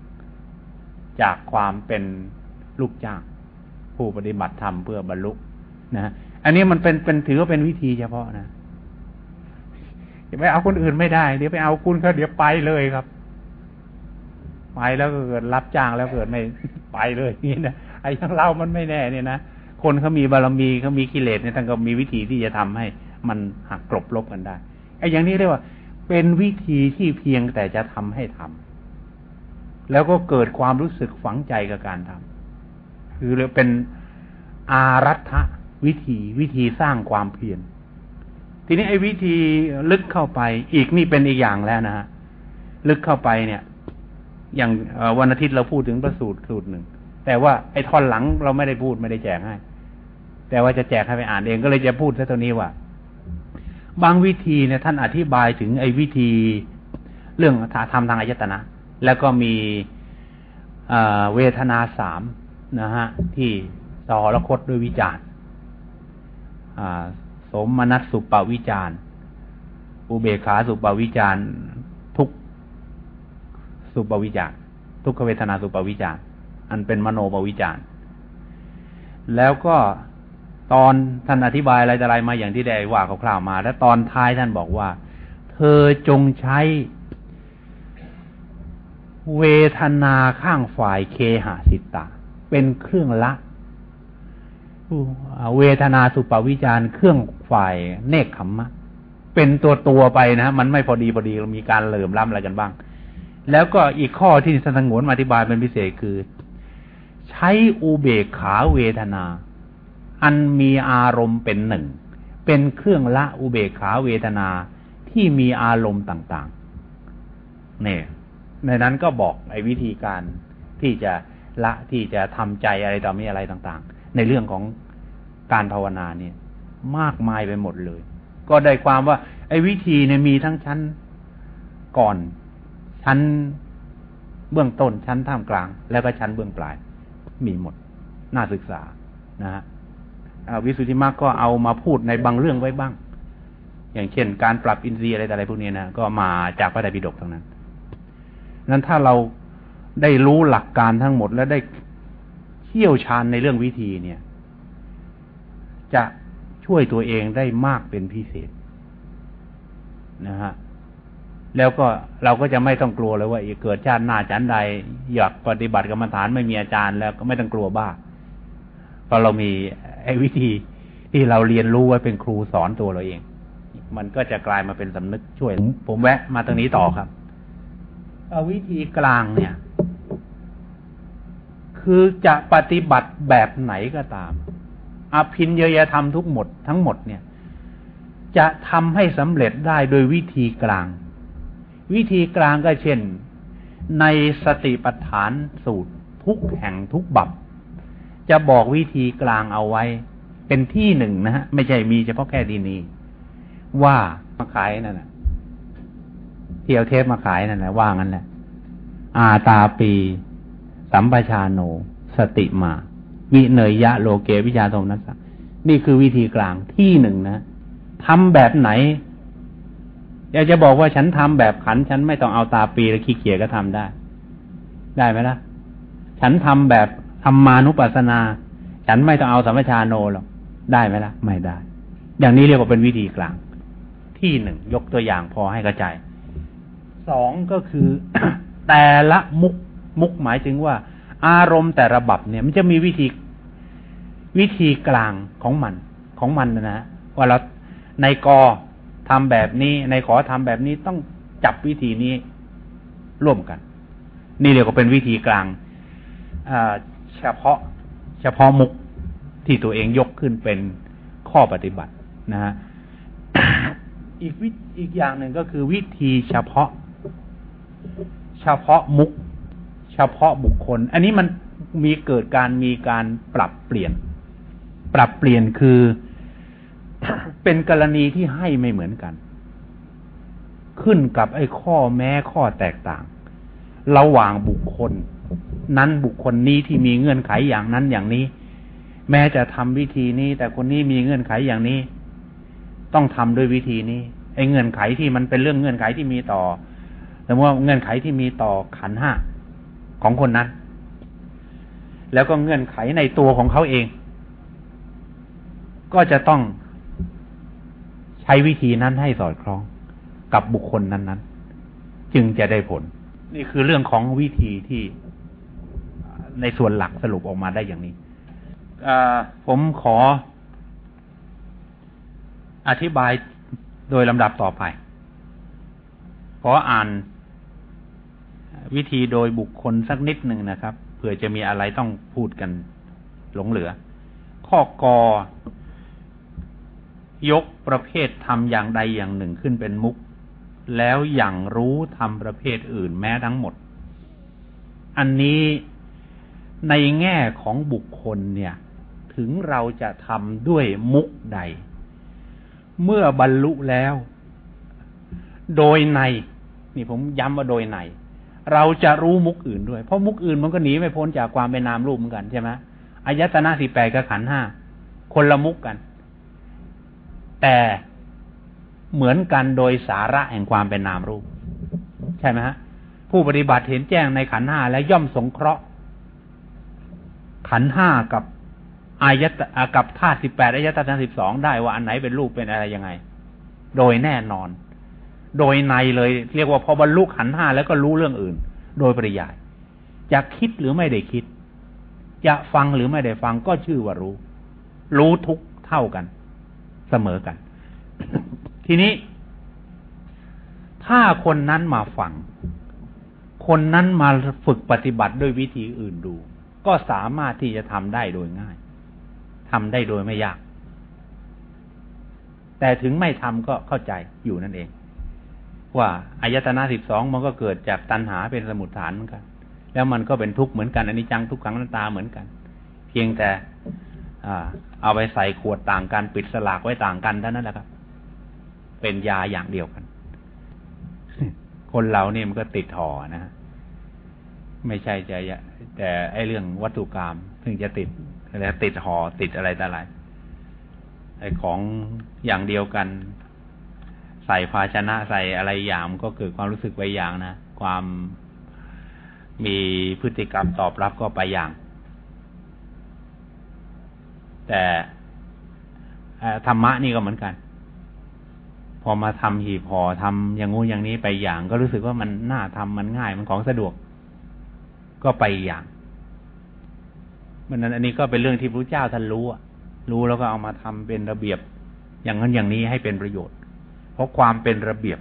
จากความเป็นลูกจ้างผู้ปฏิบัติธรรมเพื่อบรรลุนะอันนี้มันเป็นเป็นถือว่าเป็นวิธีเฉพาะนะอย่าไปเอาคนอื่นไม่ได้ เดี๋ยวไปเอาคุณเขาเดี๋ยวไปเลยครับ ไปแล้วก็เกิดรับจ้างแล้วเกิดไม่ไปเลยนี่นะไอ้ยังเรามันไม่แน่เนี่ยนะคนเขามีบารมีเขามีกิเลสเนี่ยท่านก็มีวิธีที่จะทำให้ มันหักกลบลบกันได้ไอ้อย่างนี้เรียกว่า เป็นวิธีที่เพียงแต่จะทำให้ทำแล้วก็เกิดความรู้สึกฝังใจกับการทำคือเรียกเป็นอารัฐวิธีวิธีสร้างความเพียรทีนี้ไอ้วิธีลึกเข้าไปอีกนี่เป็นอีกอย่างแล้วนะฮะลึกเข้าไปเนี่ย อย่างวันอาทิตย์เราพูดถึงประสูตรสูตรหนึ่ง แต่ว่าไอ้ท่อนหลังเราไม่ได้พูดไม่ได้แจกให้ แต่ว่าจะแจกให้ไปอ่านเองก็เลยจะพูดแค่ตัวนี้ว่า บางวิธีเนี่ยท่านอธิบายถึงไอ้วิธีเรื่องทำทางอายตนะ แล้วก็มีเวทนาสามนะฮะ ที่สอรคตด้วยวิจารณ์สมนัสสุปวิจารอุเบขาสุปวิจารทุกสุปวิจารทุกขเวทนาสุปวิจารอันเป็นมโนปวิจารแล้วก็ ตอนท่านอธิบายอะไรอะไรมาอย่างที่ได้ว่าคร่าวๆมา แล้วตอนท้ายท่านบอกว่า เธอจงใช้เวทนาข้างฝ่ายเคหะสิตาเป็นเครื่องละเวทนาสุปวิจารเครื่องฝ่ายเนคขมมะ เป็นตัวตัวไปนะ มันไม่พอดีพอดีมีการเหลื่อมล้ำอะไรกันบ้าง แล้วก็อีกข้อที่สังวนอธิบายเป็นพิเศษคือ ใช้อุเบกขาเวทนา อันมีอารมณ์เป็นหนึ่ง เป็นเครื่องละอุเบกขาเวทนาที่มีอารมณ์ต่างๆ เนี่ย ในนั้นก็บอกไอ้วิธีการที่จะละที่จะทำใจอะไรต่อมีอะไรต่างๆ ในเรื่องของการภาวนาเนี่ยมากมายไปหมดเลย ก็ได้ความว่า ไอ้วิธีเนี่ยมีทั้งชั้นก่อนชั้นเบื้องต้นชั้นท่ามกลาง แล้วก็ชั้นเบื้องปลาย มีหมด น่าศึกษานะฮะ วิสุทธิมรรคก็เอามาพูดในบางเรื่องไว้บ้าง อย่างเช่น การปรับอินทรีย์อะไรอะไรพวกนี้นะก็มาจากพระไตรปิฎกทั้งนั้นนั้นถ้าเราได้รู้หลักการทั้งหมดและได้เชี่ยวชาญในเรื่องวิธีเนี่ย จะช่วยตัวเองได้มากเป็นพิเศษนะฮะแล้วก็เราก็จะไม่ต้องกลัวเลยว่าเกิดชาติหน้าจันใด อยากปฏิบัติกรรมฐานไม่มีอาจารย์แล้วก็ไม่ต้องกลัวบ้าเพราะเรามี ไอ้วิธีที่เราเรียนรู้ไว้เป็นครูสอนตัวเราเอง มันก็จะกลายมาเป็นสำนึกช่วย ผมแวะมาตรงนี้ต่อครับวิธีกลางเนี่ย คือจะปฏิบัติแบบไหนก็ตาม อภินยยธรรมทุกหมดทั้งหมดเนี่ย จะทำให้สำเร็จได้โดยวิธีกลาง วิธีกลางก็เช่น ในสติปัฏฐานสูตรทุกแห่งทุกบับ จะบอกวิธีกลางเอาไว้ เป็นที่หนึ่งนะฮะ ไม่ใช่มีเฉพาะแค่ดีนี้ว่ามาขายนั่นแหละเที่ยวเทปมาขายนั่นแหละว่างั้นแหละ อาตาปี สัมปชาโน สติมา วิเนยยะโลเกวิชาโทมนัสสะนี่คือวิธีกลางที่หนึ่งนะทำแบบไหนอยากจะบอกว่าฉันทำแบบขัน ฉันไม่ต้องเอาตาปีและขี้เกียจก็ทำได้ ได้ไหมล่ะ ฉันทำแบบ ธรรมานุปัสสนา ฉันไม่ต้องเอาสัมปชาโนหรอกได้ไหมล่ะ ไม่ได้ อย่างนี้เรียกว่าเป็นวิธีกลาง ที่หนึ่งยกตัวอย่างพอให้กระจายสองก็คือ แต่ละมุกมุกหมายถึงว่า อารมณ์แต่ระบับเนี่ยมันจะมีวิธีวิธีกลางของมันของมันนะฮะว่าเราในกอทำแบบนี้ ในขอทำแบบนี้ต้องจับวิธีนี้ร่วมกัน นี่เรียกว่าเป็นวิธีกลาง เฉพาะเฉพาะมุกที่ตัวเองยกขึ้นเป็นข้อปฏิบัตินะฮะอีกวิอีกอย่างหนึ่งก็คือวิธีเฉพาะ เฉพาะมุก เฉพาะบุคคล อันนี้มันมีเกิดการมีการปรับเปลี่ยน ปรับเปลี่ยนคือเป็นกรณีที่ให้ไม่เหมือนกัน ขึ้นกับไอ้ข้อแม้ข้อแตกต่าง ระหว่างบุคคล นั้นบุคคลนี้ที่มีเงื่อนไขอย่างนั้นอย่างนี้ แม้จะทำวิธีนี้ แต่คนนี้มีเงื่อนไขอย่างนี้ ต้องทำด้วยวิธีนี้ไอ้เงื่อนไขที่มันเป็นเรื่องเงื่อนไขที่มีต่อแต่ว่าเงื่อนไขที่มีต่อขันห้าของคนนั้น แล้วก็เงื่อนไขในตัวของเขาเอง ก็จะต้องใช้วิธีนั้นให้สอดคล้องกับบุคคลนั้น ๆ จึงจะได้ผล นี่คือเรื่องของวิธีที่ ในส่วนหลักสรุปออกมาได้อย่างนี้ผมขออธิบายโดยลำดับต่อไป ขออ่านวิธีโดยบุคคลสักนิดหนึ่งนะครับ เผื่อจะมีอะไรต้องพูดกันหลงเหลือ ข้อกอยกประเภททำอย่างใดอย่างหนึ่งขึ้นเป็นมุก แล้วอย่างรู้ทำประเภทอื่นแม้ทั้งหมด อันนี้ ในแง่ของบุคคลเนี่ย ถึงเราจะทำด้วยมุกใด เมื่อบรรลุแล้ว โดยใน นี่ผมย้ำว่าโดยใน เราจะรู้มุกอื่นด้วย เพราะมุกอื่นมันก็หนีไม่พ้นจากความเป็นนามรูปเหมือนกันใช่ไหมอายตนะสิแปดกับขันห้าคนละมุกกัน แต่เหมือนกันโดยสาระแห่งความเป็นนามรูป ใช่ไหมฮะผู้ปฏิบัติเห็นแจ้งในขันห้าและย่อมสงเคราะห์ ขันห้ากับอายตกับธาตุสิบแปดอายตนะสิบสองได้ว่าอันไหนเป็นรูปเป็นอะไรยังไง โดยแน่นอน โดยในเลยเรียกว่าพอบรรลุขันห้าแล้วก็รู้เรื่องอื่น โดยปริยาย จะคิดหรือไม่ได้คิด จะฟังหรือไม่ได้ฟังก็ชื่อว่ารู้ รู้ทุกเท่ากัน เสมอกัน ทีนี้ ถ้าคนนั้นมาฟัง คนนั้นมาฝึกปฏิบัติด้วยวิธีอื่นดู ก็สามารถที่จะทำได้โดยง่ายทำได้โดยไม่ยาก แต่ถึงไม่ทำก็เข้าใจอยู่นั่นเอง ว่าอายตนะสิบสองมันก็เกิดจากตัณหาเป็นสมุทฐานเหมือนกัน แล้วมันก็เป็นทุกข์เหมือนกันอันนี้จังทุกขังนันตาเหมือนกัน เพียงแต่เอาไปใส่ขวดต่างกันปิดสลากไว้ต่างกันเท่านั้นแหละครับ เป็นยาอย่างเดียวกัน คนเราเนี่ยมันก็ติดห่อนะฮะ ไม่ใช่ใจแต่ไอเรื่องวัตถุกรรมถึงจะติดแล้วติดห่อติดอะไรต่อะไรไอของอย่างเดียวกัน ใส่ภาชนะใส่อะไรอย่างก็เกิดความรู้สึกไปอย่างนะความมีพฤติกรรมตอบรับก็ไปอย่าง แต่ธรรมะนี่ก็เหมือนกัน พอมาทำหีบห่อทำอย่างงูอย่างนี้ไปอย่าง ก็รู้สึกว่ามันน่าทำมันง่ายมันของสะดวก ก็ไปอย่างมันนั้นอันนี้ก็เป็นเรื่องที่พระเจ้าท่านรู้รู้แล้วก็เอามาทำเป็นระเบียบ อย่างนั้นอย่างนี้ให้เป็นประโยชน์ เพราะความเป็นระเบียบ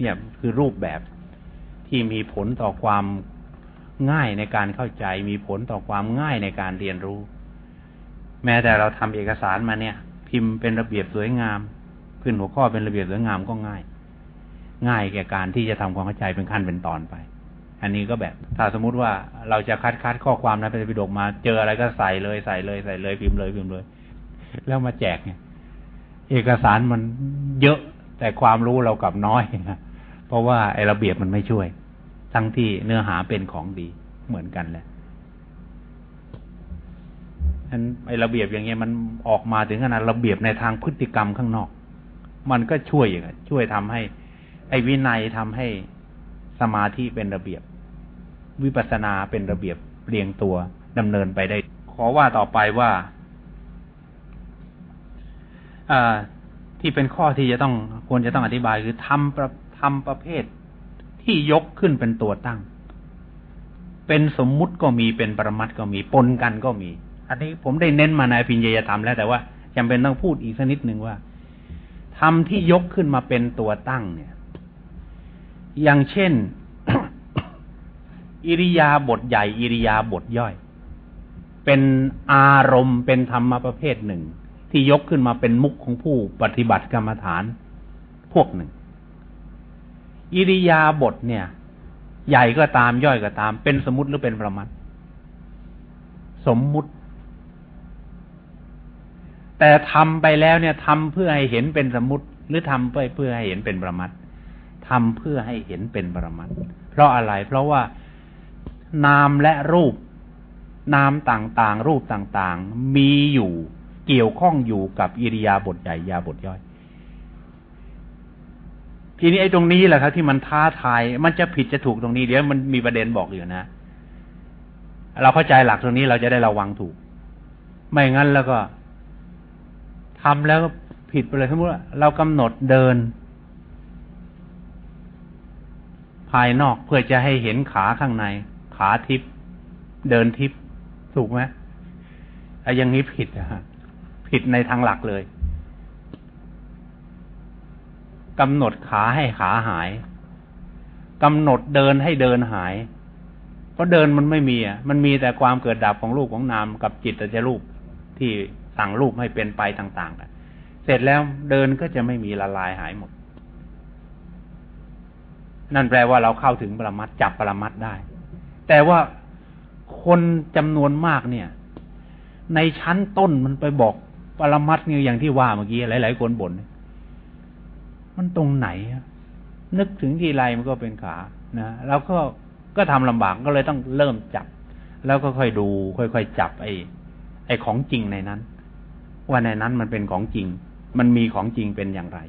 เนี่ยคือรูปแบบที่มีผลต่อความง่ายในการเข้าใจ มีผลต่อความง่ายในการเรียนรู้ แม้แต่เราทำเอกสารมาเนี่ย พิมพ์เป็นระเบียบสวยงาม ขึ้นหัวข้อเป็นระเบียบสวยงามก็ง่าย ง่ายแก่การที่จะทำความเข้าใจเป็นขั้นเป็นตอนไป อันนี้ก็แบบ ถ้าสมมุติว่าเราจะคัดคัดข้อความนพระไตรปิฎกมา เจออะไรก็ใส่เลยใส่เลยใส่เลยพิมพ์เลยพิมพ์เลย แล้วมาแจกเนี่ย เอกสารมันเยอะแต่ความรู้เรากลับน้อยนะเพราะว่าไอ้ระเบียบมันไม่ช่วย ทั้งที่เนื้อหาเป็นของดีเหมือนกันแหละนั้นไอ้ระเบียบอย่างเงี้ยมันออกมาถึงขนาดระเบียบในทางพฤติกรรมข้างนอก มันก็ช่วยอย่างช่วยทำให้ ไอ้วินัยทำให้ สมาธิเป็นระเบียบ วิปัสสนาเป็นระเบียบเรียงตัวดำเนินไปได้ ขอว่าต่อไปว่าอที่เป็นข้อที่จะต้องควรจะต้องอธิบายคือทำประทำประเภทที่ยกขึ้นเป็นตัวตั้ง เป็นสมมุติก็มีเป็นปรมัตก็มีปนกันก็มี อันนี้ผมได้เน้นมาในพิญญยธรรมแล้วแต่ว่าจำเป็นต้องพูดอีกสักนิดหนึ่งว่าธรรมที่ยกขึ้นมาเป็นตัวตั้งเนี่ย อย่างเช่น อิริยาบทใหญ่ อิริยาบทย่อย เป็นอารมณ์เป็นธรรมประเภทหนึ่ง ที่ยกขึ้นมาเป็นมุกของผู้ปฏิบัติกรรมฐานพวกหนึ่ง อิริยาบทเนี่ย ใหญ่ก็ตามย่อยก็ตาม เป็นสมมติหรือเป็นประมัดสมมุติ แต่ทำไปแล้วเนี่ยทำเพื่อให้เห็นเป็นสมมติ หรือทำไปเพื่อให้เห็นเป็นประมัดท ทำเพื่อให้เห็นเป็นปรมัดเพราะอะไร เพราะว่านามและรูป นามต่างๆ รูปต่างๆ มีอยู่เกี่ยวข้องอยู่กับอิริยาบถใหญ่ยาบทย่อย ทีนี้ไอ้ตรงนี้แหละครับ ที่มันท้าทาย มันจะผิดจะถูกตรงนี้เดี๋ยวมันมีประเด็นบอกอยู่นะ เราเข้าใจหลักตรงนี้เราจะได้ระวังถูก ไม่งั้นแล้วก็ทำแล้วก็ผิดไปเลยสมมติว่าเรากำหนดเดิน ภายนอกเพื่อจะให้เห็นขาข้างใน ขาทิพเดินทิพถูกไหมไอ้ยังนี้ผิดอะฮะผิดในทางหลักเลยกำหนดขาให้ขาหายกำหนดเดินให้เดินหาย เพราะเดินมันไม่มีอะ มันมีแต่ความเกิดดับของรูปของนามกับจิตจะรูปที่สั่งรูปให้เป็นไปต่างๆกันเสร็จแล้วเดินก็จะไม่มีละลายหายหมด นั่นแปลว่าเราเข้าถึงปรมัตจับปรมัตได้ แต่ว่าคนจำนวนมากเนี่ย ในชั้นต้นมันไปบอกปรมัตเนี่ยอย่างที่ว่าเมื่อกี้หลาย ๆ คนบน่นมันตรงไหนนึกถึงทีไรมันก็เป็นขานะแล้วก็ก็ทำลำบากก็เลยต้องเริ่มจับ แล้วก็ค่อยดูค่อยๆจับไอ้ไอ้ของจริงในนั้น ว่าในนั้นมันเป็นของจริง มันมีของจริงเป็นอย่างไร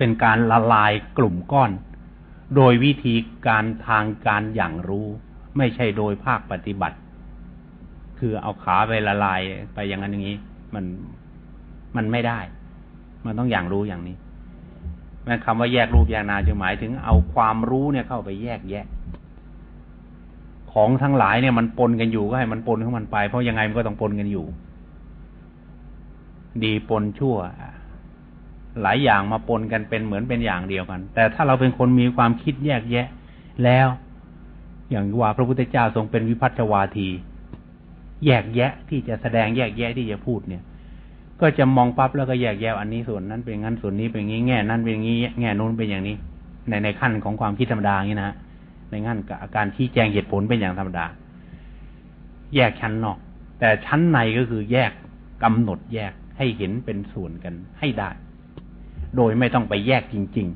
เป็นการละลายกลุ่มก้อน โดยวิธีการทางการอย่างรู้ ไม่ใช่โดยภาคปฏิบัติ คือเอาขาไปละลายไปอย่างนั้นอย่างนี้ มันมันไม่ได้ มันต้องอย่างรู้อย่างนี้แม้คำว่าแยกรูปแยกนามจะหมายถึงเอาความรู้เนี่ยเข้าไปแยกแยะ ของทั้งหลายเนี่ยมันปนกันอยู่ก็ให้มันปนของมันไป เพราะยังไงมันก็ต้องปนกันอยู่ ดีปนชั่ว หลายอย่างมาปนกันเป็นเหมือนเป็นอย่างเดียวกัน แต่ถ้าเราเป็นคนมีความคิดแยกแยะ แล้ว อย่างว่าพระพุทธเจ้าทรงเป็นวิพัฒวาที แยกแยะที่จะแสดงแยกแยะที่จะพูดเนี่ย ก็จะมองปั๊บแล้วก็แยกแยะอันนี้ส่วนนั้นเป็นงั้นส่วนนี้เป็นงี้แง่นั้นเป็นงี้แง่นู้นเป็นอย่างนี้ ในในขั้นของความคิดธรรมดาอย่างนี้นะในงั้นอาการชี้แจงเหตุผลเป็นอย่างธรรมดา แยกชั้นนอก แต่ชั้นในก็คือแยกกำหนดแยกให้เห็นเป็นส่วนกันให้ได้ โดยไม่ต้องไปแยกจริง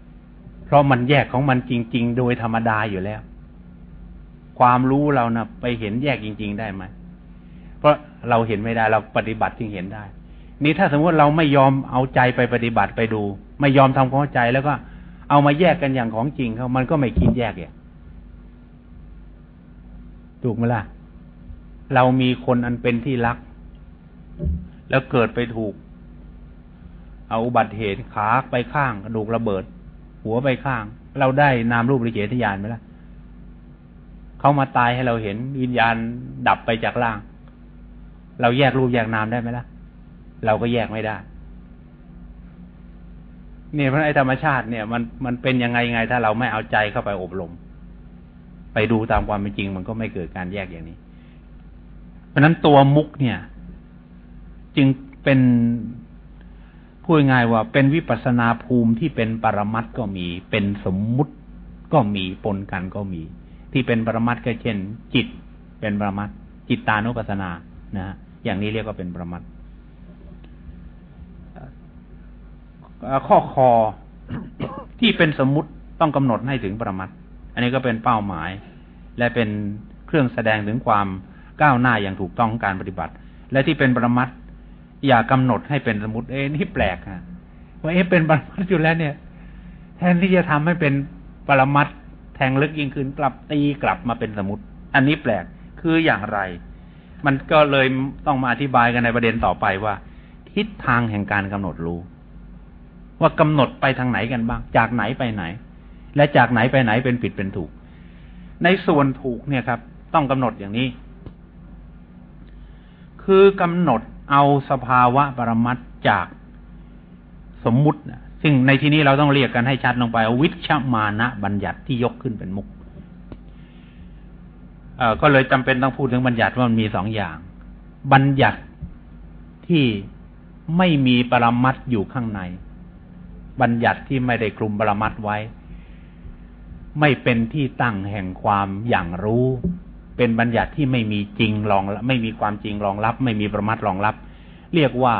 ๆ เพราะมันแยกของมันจริง ๆ โดยธรรมดาอยู่แล้ว ความรู้เรานะไปเห็นแยกจริง ๆ ได้ไหมเพราะเราเห็นไม่ได้เราปฏิบัติจึงเห็นได้ นี่ถ้าสมมติเราไม่ยอมเอาใจไปปฏิบัติไปดู ไม่ยอมทำความเข้าใจแล้วก็ เอามาแยกกันอย่างของจริงเขามันก็ไม่คิดแยกอย่างถูกไหมล่ะ เรามีคนอันเป็นที่รัก แล้วเกิดไปถูก เอาอุบัติเหตุขาไปข้างกระดูกระเบิด หัวไปข้าง เราได้นามรูปริเจทยานไหมล่ะเขามาตายให้เราเห็นวิญญาณดับไปจากร่าง เราแยกรูปแยกนามได้ไหมล่ะ เราก็แยกไม่ได้เนี่ยเพราะไอ้ธรรมชาติเนี่ยมันมันเป็นยังไงไงถ้าเราไม่เอาใจเข้าไปอบรม ไปดูตามความเป็นจริง มันก็ไม่เกิดการแยกอย่างนี้ เพราะนั้นตัวมุกเนี่ย จึงเป็น พูดง่ายว่าเป็นวิปัสนาภูมิที่เป็นปรมัตก็มี เป็นสมมุติก็มีปนกันก็มี ที่เป็นปรมัตก็เช่น จิต เป็นปรมัตจิตตานุปัสนานะอย่างนี้เรียกว่าเป็นปรมัตข้อคอที่เป็นสมมุติต้องกำหนดให้ถึงปรมัตอันนี้ก็เป็นเป้าหมาย และเป็นเครื่องแสดงถึงความก้าวหน้าอย่างถูกต้องการปฏิบัติ และที่เป็นปรมัต อย่ากำหนดให้เป็นสมุติเอ้นี่แปลกฮะว่าเอ๊ะเป็นปรมัตอยู่แล้วเนี่ย แทนที่จะทำให้เป็นปรมัตแทงลึกยิ่งขึ้นกลับตีกลับมาเป็นสมุติอันนี้แปลกคืออย่างไร มันก็เลยต้องมาอธิบายกันในประเด็นต่อไปว่า ทิศทางแห่งการกำหนดรู้ ว่ากำหนดไปทางไหนกันบ้าง จากไหนไปไหน และจากไหนไปไหนเป็นผิดเป็นถูก ในส่วนถูกเนี่ยครับ ต้องกำหนดอย่างนี้ คือกำหนด เอาสภาวะปรมัตจากสมมุติซึ่งในที่นี้เราต้องเรียกกันให้ชัดลงไปวิชมานะบัญญัติที่ยกขึ้นเป็นมุกก็เลยจำเป็นต้องพูดถึงบัญญัติว่ามันมีสองอย่าง บัญญัติที่ไม่มีปรมัตอยู่ข้างใน บัญญัติที่ไม่ได้คลุมปรมัตไว้ ไม่เป็นที่ตั้งแห่งความอย่างรู้ เป็นบัญญัติที่ไม่มีจริงรอง ไม่มีความจริงรองรับ ไม่มีประมัตรองรับ เรียกว่า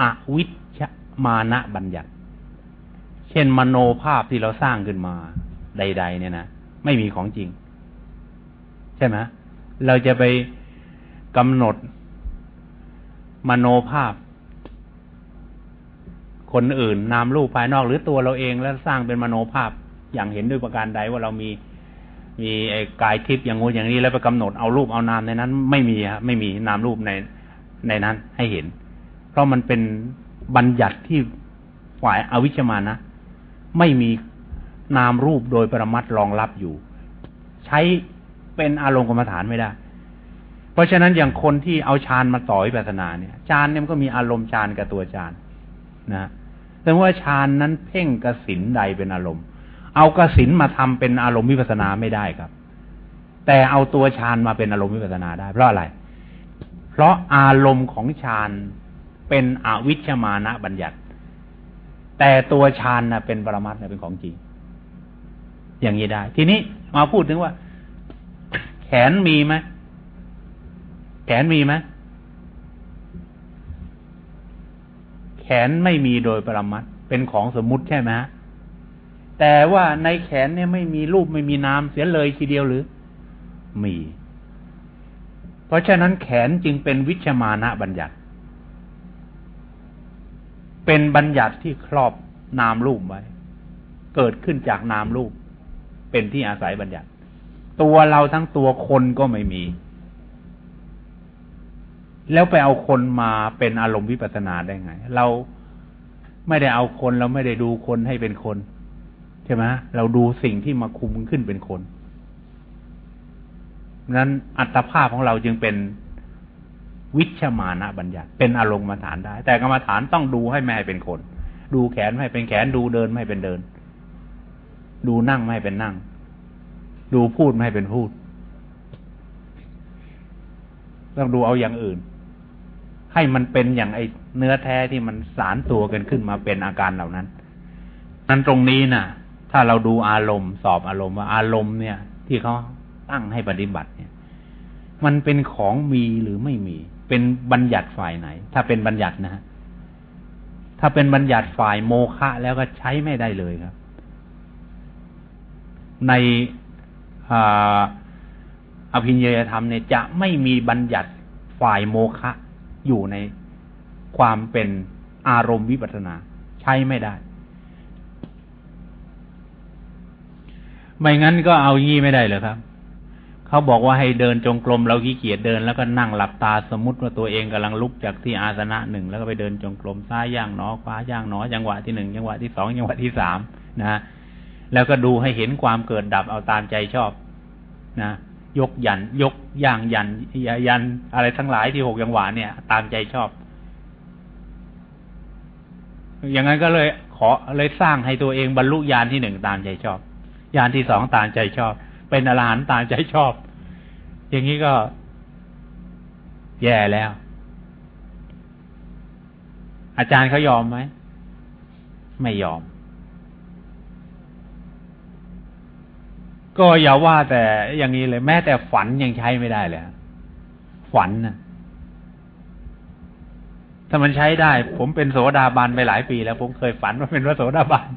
อาวิชมานะบัญญัติ เช่นมโนภาพที่เราสร้างขึ้นมาใด ๆ เนี่ยนะไม่มีของจริง ใช่ไหมเราจะไปกำหนดมโนภาพ คนอื่นนามรูปภายนอกหรือตัวเราเองแล้วสร้างเป็นมโนภาพอย่างเห็นด้วยประการใดว่าเรามี มีไอ้กายทิพย์อย่างงูอย่างนี้แล้วไปกำหนดเอารูปเอานามในนั้น ไม่มีฮะไม่มีนามรูปในในนั้นให้เห็น เพราะมันเป็นบัญญัติที่ฝ่ายอาวิชมานะ ไม่มีนามรูปโดยประมัดรองรับอยู่ ใช้เป็นอารมณ์กรรมฐานไม่ได้ เพราะฉะนั้นอย่างคนที่เอาฌานมาต่อวิปัสสนาเนี่ยฌานเนี่ยมันก็มีอารมณ์ฌานกับตัวฌานนะแต่ว่าฌานนั้นเพ่งกสินใดเป็นอารมณ์ เอากสินมาทำเป็นอารมณ์วิปัสนาไม่ได้ครับ แต่เอาตัวฌานมาเป็นอารมณ์วิปัสนาได้ เพราะอะไร เพราะอารมณ์ของฌานเป็นอวิชมานะบัญญัติ แต่ตัวฌานนะเป็นปรมัตถ์เป็นของจริง อย่างนี้ได้ ทีนี้มาพูดถึงว่า แขนมีไหมแขนมีไหมแขนไม่มีโดยปรมัตเป็นของสมมุติใช่ไหม แต่ว่าในแขนเนี่ยไม่มีรูปไม่มีนามเสียเลยทีเดียวหรือ มี เพราะฉะนั้นแขนจึงเป็นวิชมานะบัญญัติ เป็นบัญญัติที่ครอบนามรูปไว้ เกิดขึ้นจากนามรูป เป็นที่อาศัยบัญญัติ ตัวเราทั้งตัวคนก็ไม่มี แล้วไปเอาคนมาเป็นอารมณ์วิปัสนาได้ไง เราไม่ได้เอาคนเราไม่ได้ดูคนให้เป็นคน ใช่ไหมเราดูสิ่งที่มาคุมขึ้นเป็นคนนั้นอัตภาพของเราจึงเป็นวิชมานะบัญญัติ เป็นอารมณ์มาฐานได้ แต่กรรมฐานต้องดูให้ไม่ให้เป็นคน ดูแขนไม่ให้เป็นแขน ดูเดินไม่ให้เป็นเดิน ดูนั่งไม่ให้เป็นนั่ง ดูพูดไม่ให้เป็นพูด ต้องดูเอาอย่างอื่น ให้มันเป็นอย่างไอเนื้อแท้ที่มันสารตัวกันขึ้นมาเป็นอาการเหล่านั้น นั้นตรงนี้นะ่ะ ถ้าเราดูอารมณ์ สอบอารมณ์ว่าอารมณ์เนี่ย ที่เขาตั้งให้ปฏิบัติเนี่ย มันเป็นของมีหรือไม่มี เป็นบัญญัติฝ่ายไหน ถ้าเป็นบัญญัตินะฮะถ้าเป็นบัญญัติฝ่ายโมฆะแล้วก็ใช้ไม่ได้เลยครับ ในอภิญญาธรรมเนี่ยจะไม่มีบัญญัติฝ่ายโมฆะอยู่ในความเป็นอารมณ์วิปัสนา ใช้ไม่ได้ ไม่งั้นก็เอางี้ไม่ได้เลยครับ เขาบอกว่าให้เดินจงกรมเราขี้เกียจเดินแล้วก็นั่งหลับตาสมมติว่าตัวเองกำลังลุกจากที่อาสนะหนึ่งแล้วก็ไปเดินจงกรมซ้ายย่างหนอขวาย่างหนอจังหวะที่หนึ่งจังหวะที่สองจังหวะที่สามนะแล้วก็ดูให้เห็นความเกิดดับเอาตามใจชอบนะยกยันยกย่างยันยันอะไรทั้งหลายที่หกยังหวานเนี่ย ตามใจชอบ อย่างนั้นก็เลยขอเลยสร้างให้ตัวเองบรรลุญาณที่หนึ่งตามใจชอบ ญาณที่สองตามใจชอบ เป็นอรหันต์ตามใจชอบ อย่างนี้ก็แย่แล้ว อาจารย์เขายอมไหม ไม่ยอม ก็อย่าว่าแต่อย่างนี้เลย แม้แต่ฝันยังใช้ไม่ได้เลยฝันนะถ้ามันใช้ได้ ผมเป็นโสดาบันไปหลายปีแล้ว ผมเคยฝันว่าเป็นพระโสดาบัน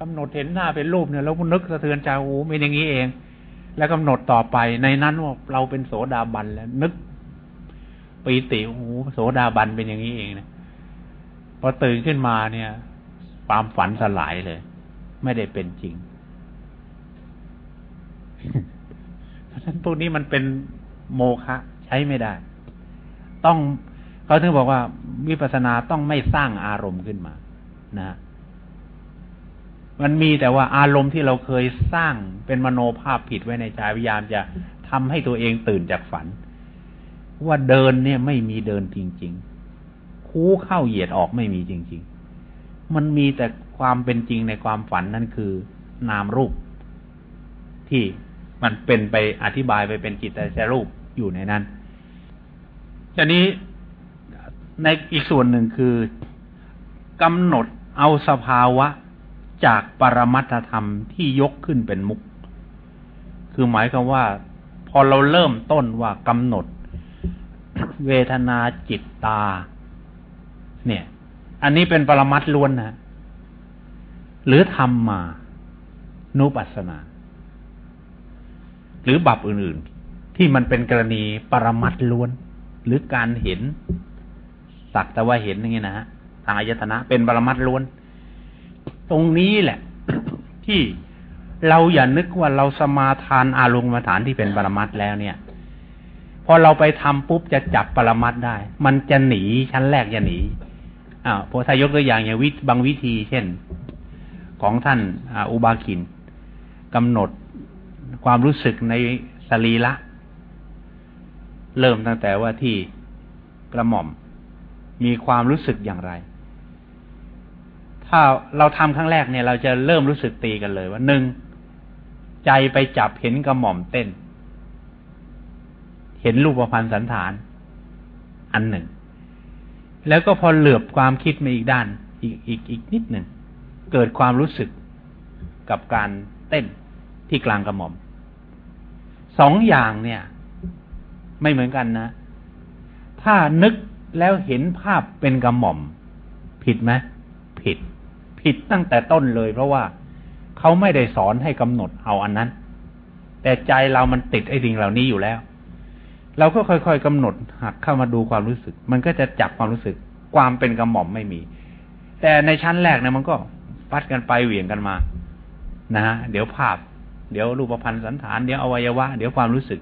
กำหนดเห็นหน้าเป็นรูปเนี่ยแล้วนึกสะเทือนใจโอ้เป็นอย่างนี้เอง แล้วกำหนดต่อไปในนั้นว่าเราเป็นโสดาบันแล้วนึกปีติโอ้โสดาบันเป็นอย่างนี้เองนะพอตื่นขึ้นมาเนี่ยความฝันสลายเลย ไม่ได้เป็นจริงเพราะฉะนั้นพวกนี้มันเป็นโมฆะใช้ไม่ได้ ต้องเขาถึงบอกว่าวิปัสสนาต้องไม่สร้างอารมณ์ขึ้นมา นะ มันมีแต่ว่าอารมณ์ที่เราเคยสร้างเป็นมโนภาพผิดไว้ในใจพยายามจะทำให้ตัวเองตื่นจากฝัน ว่าเดินเนี่ยไม่มีเดินจริง ๆ คู่เข้าเหยียดออกไม่มีจริง ๆ มันมีแต่ความเป็นจริงในความฝันนั่นคือนามรูป ที่มันเป็นไปอธิบายไปเป็นจิตแต่รูปอยู่ในนั้นทีนี้ในอีกส่วนหนึ่งคือกำหนดเอาสภาวะ จากปรมัตธรรมที่ยกขึ้นเป็นมุกคือหมายความว่า พอเราเริ่มต้นว่ากำหนด เวทนาจิตตา เนี่ย อันนี้เป็นปรมัตล้วนนะหรือทำมา นุปัสสนา หรือบับอื่นๆ ที่มันเป็นกรณีปรมัตล้วน หรือการเห็นสักแต่ว่าเห็นอย่างนี้นะฮะทางอายตนะเป็นปรมัตล้วน ตรงนี้แหละ ที่เราอย่านึกว่าเราสมาทานอารมณ์ฐานที่เป็นปรมัตแล้วเนี่ย พอเราไปทำปุ๊บจะจับปรมัตได้ มันจะหนีชั้นแรกจะหนีอ้าพอถ้ายกตัวอย่างอย่างวิบางวิธี เช่น ของท่านอุบาคินกำหนดความรู้สึกในสรีละ เริ่มตั้งแต่ว่าที่กระหม่อมมีความรู้สึกอย่างไร ถ้าเราทำครั้งแรกเนี่ย เราจะเริ่มรู้สึกตีกันเลยว่าหนึ่งใจไปจับเห็นกระหม่อมเต้น เห็นรูปพันธ์สันฐาน อันหนึ่ง แล้วก็พอเหลือบความคิดมาอีกด้าน อีกอีกอีกนิดหนึ่ง เกิดความรู้สึกกับการเต้นที่กลางกระหม่อมสองอย่างเนี่ย ไม่เหมือนกันนะ ถ้านึกแล้วเห็นภาพเป็นกระหม่อม ผิดไหมผิด ผิดตั้งแต่ต้นเลย เพราะว่าเขาไม่ได้สอนให้กำหนดเอาอันนั้น แต่ใจเรามันติดไอ้สิ่งเหล่านี้อยู่แล้ว เราก็ค่อยๆกำหนดหักเข้ามาดูความรู้สึก มันก็จะจับความรู้สึก ความเป็นกระหม่อมไม่มี แต่ในชั้นแรกเนี่ยมันก็ปัดกันไปเหวี่ยงกันมา นะฮะเดี๋ยวภาพ เดี๋ยวรูปพันธ์สันฐานเดี๋ยวอวัยวะ เดี๋ยวความรู้สึก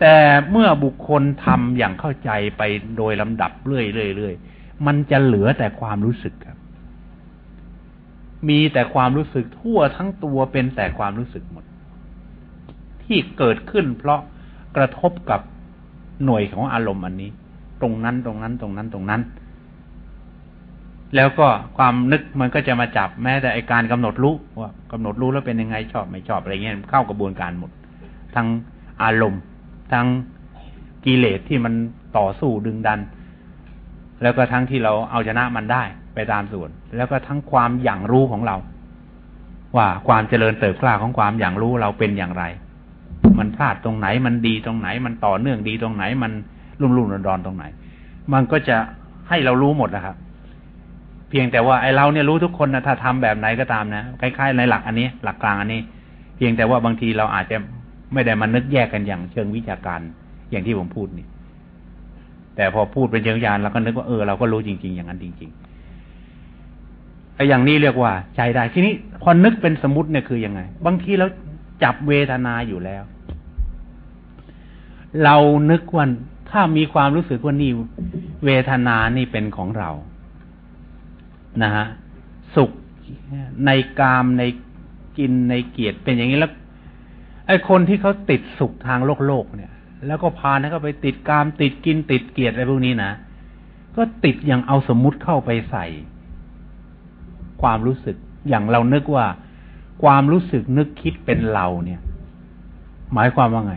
แต่เมื่อบุคคลทำอย่างเข้าใจไปโดยลำดับเรื่อยๆมันจะเหลือแต่ความรู้สึกครับ มีแต่ความรู้สึกทั่วทั้งตัวเป็นแต่ความรู้สึกหมด ที่เกิดขึ้นเพราะกระทบกับหน่วยของอารมณ์อันนี้ ตรงนั้นตรงนั้นตรงนั้นตรงนั้น แล้วก็ความนึกมันก็จะมาจับแม้แต่ไอการกำหนดรู้ว่ากำหนดรู้แล้วเป็นยังไงชอบไม่ชอบอะไรเงี้ยเข้ากระบวนการหมด ทั้งอารมณ์ ทั้งกิเลสที่มันต่อสู้ดึงดัน แล้วก็ทั้งที่เราเอาชนะมันได้ ไปตามส่วน แล้วก็ทั้งความอย่างรู้ของเรา ว่าความเจริญเติบกล้าของความอย่างรู้เราเป็นอย่างไร มันพลาดตรงไหน มันดีตรงไหน มันต่อเนื่องดีตรงไหน มันรุ่มรุ่มรอนรอนตรงไหน มันก็จะให้เรารู้หมดนะครับเพียงแต่ว่าไอเราเนี่ยรู้ทุกคนนะถ้าทำแบบไหนก็ตามนะคล้ายๆในหลักอันนี้ หลักกลางอันนี้ เพียงแต่ว่าบางทีเราอาจจะไม่ได้มานึกแยกกันอย่างเชิงวิชาการอย่างที่ผมพูดนี่แต่พอพูดเป็นเชิงยานเราก็นึกว่าเออเราก็รู้จริง ๆ อย่างนั้นจริง ๆ ออย่างนี้เรียกว่าใช้ได้ ทีนี้พอนึกเป็นสมมติเนี่ยคือยังไง บางทีเราจับเวทนาอยู่แล้ว เรานึกว่าถ้ามีความรู้สึกว่านี่เวทนานี่เป็นของเรานะฮะสุขในกามในกินในเกียรติเป็นอย่างนี้แล้วไอ้คนที่เขาติดสุขทางโลกโลกเนี่ย แล้วก็พาให้เขาไปติดกามติดกินติดเกียรติอะไรพวกนี้นะก็ติดอย่างเอาสมมุติเข้าไปใส่ ความรู้สึก อย่างเรานึกว่า ความรู้สึกนึกคิดเป็นเราเนี่ย หมายความว่าไง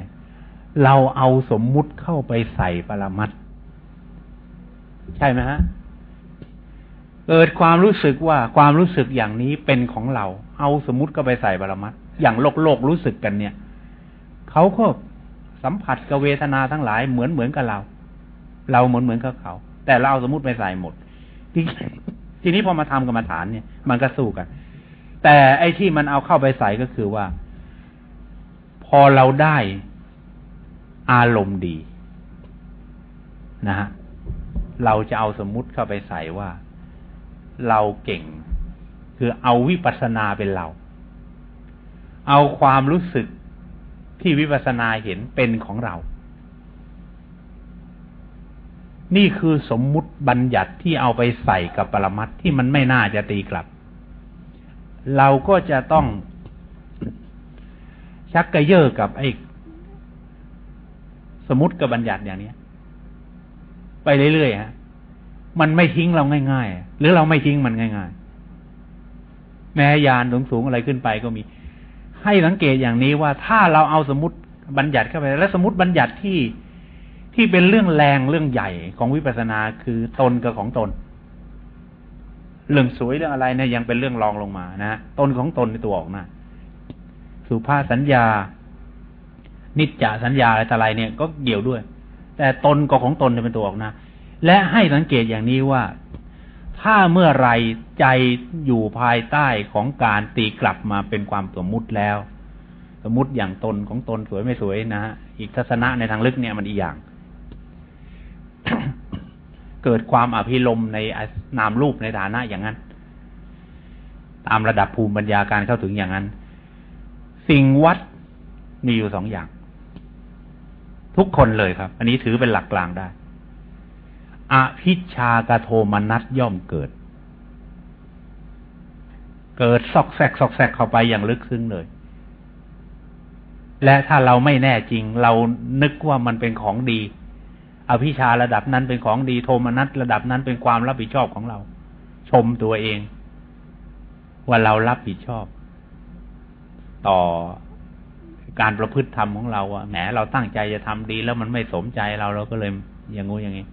เราเอาสมมุติเข้าไปใส่ปรมัตใช่ไหมฮะเกิดความรู้สึกว่าความรู้สึกอย่างนี้เป็นของเรา เอาสมมติก็ไปใส่บารมัตอย่างโลกโลกรู้สึกกันเนี่ยเขาก็สัมผัสกับเวทนาทั้งหลายเหมือนเหมือนกับเรา เราเหมือนเหมือนกับเขา แต่เราเอาสมมติไปใส่หมดที ทีนี้พอมาทำกรรมฐานเนี่ย มันก็สู้กัน แต่ไอ้ที่มันเอาเข้าไปใส่ก็คือว่า พอเราได้อารมณ์ดีนะฮะเราจะเอาสมมุติเข้าไปใส่ว่าเราเก่ง คือเอาวิปัสสนาเป็นเรา เอาความรู้สึกที่วิปัสสนาเห็นเป็นของเรา นี่คือสมมุติบัญญัติที่เอาไปใส่กับปรมัตที่มันไม่น่าจะตีกลับ เราก็จะต้องชักกระเยาะกับไอ้สมมติกับบัญญัติอย่างนี้ไปเรื่อยๆฮะมันไม่ทิ้งเราง่าย ๆ หรือเราไม่ทิ้งมันง่าย ๆ แม้ยานสูงๆอะไรขึ้นไปก็มี ให้สังเกตอย่างนี้ว่าถ้าเราเอาสมมติบัญญัติเข้าไป และสมมติบัญญัติที่ ที่เป็นเรื่องแรงเรื่องใหญ่ของวิปัสสนาคือตนกับของตน เรื่องสวยเรื่องอะไรเนี่ยยังเป็นเรื่องรองลงมานะตนของตนในตัวออกนะสุภาษสัญญา นิจจสัญญาอะไรต่อะไรเนี่ยก็เกี่ยวด้วย แต่ตนก็ของตนเป็นตัวออกนะและให้สังเกตอย่างนี้ว่า ถ้าเมื่อไรใจอยู่ภายใต้ของการตีกลับมาเป็นความสมมุติแล้ว สมมติอย่างตนของตนสวยไม่สวยนะฮะอีกทัศนะในทางลึกเนี่ยมันอีกอย่าง เกิดความอภิรมในนามรูปในฐานะอย่างนั้น ตามระดับภูมิปัญญาการเข้าถึงอย่างนั้น สิ่งวัดมีอยู่สองอย่าง ทุกคนเลยครับ อันนี้ถือเป็นหลักกลางได้อภิชากโทมนัสย่อมเกิด เกิดซอกแซกซอกแซกเข้าไปอย่างลึกซึ้งเลย และถ้าเราไม่แน่จริง เรานึกว่ามันเป็นของดี อภิชาระดับนั้นเป็นของดีโทมนัสระดับนั้นเป็นความรับผิดชอบของเรา ชมตัวเอง ว่าเรารับผิดชอบ ต่อการประพฤติธรรมของเราอะแหมเราตั้งใจจะทำดีแล้วมันไม่สมใจเราเราก็เลยอย่างงูอย่างนี้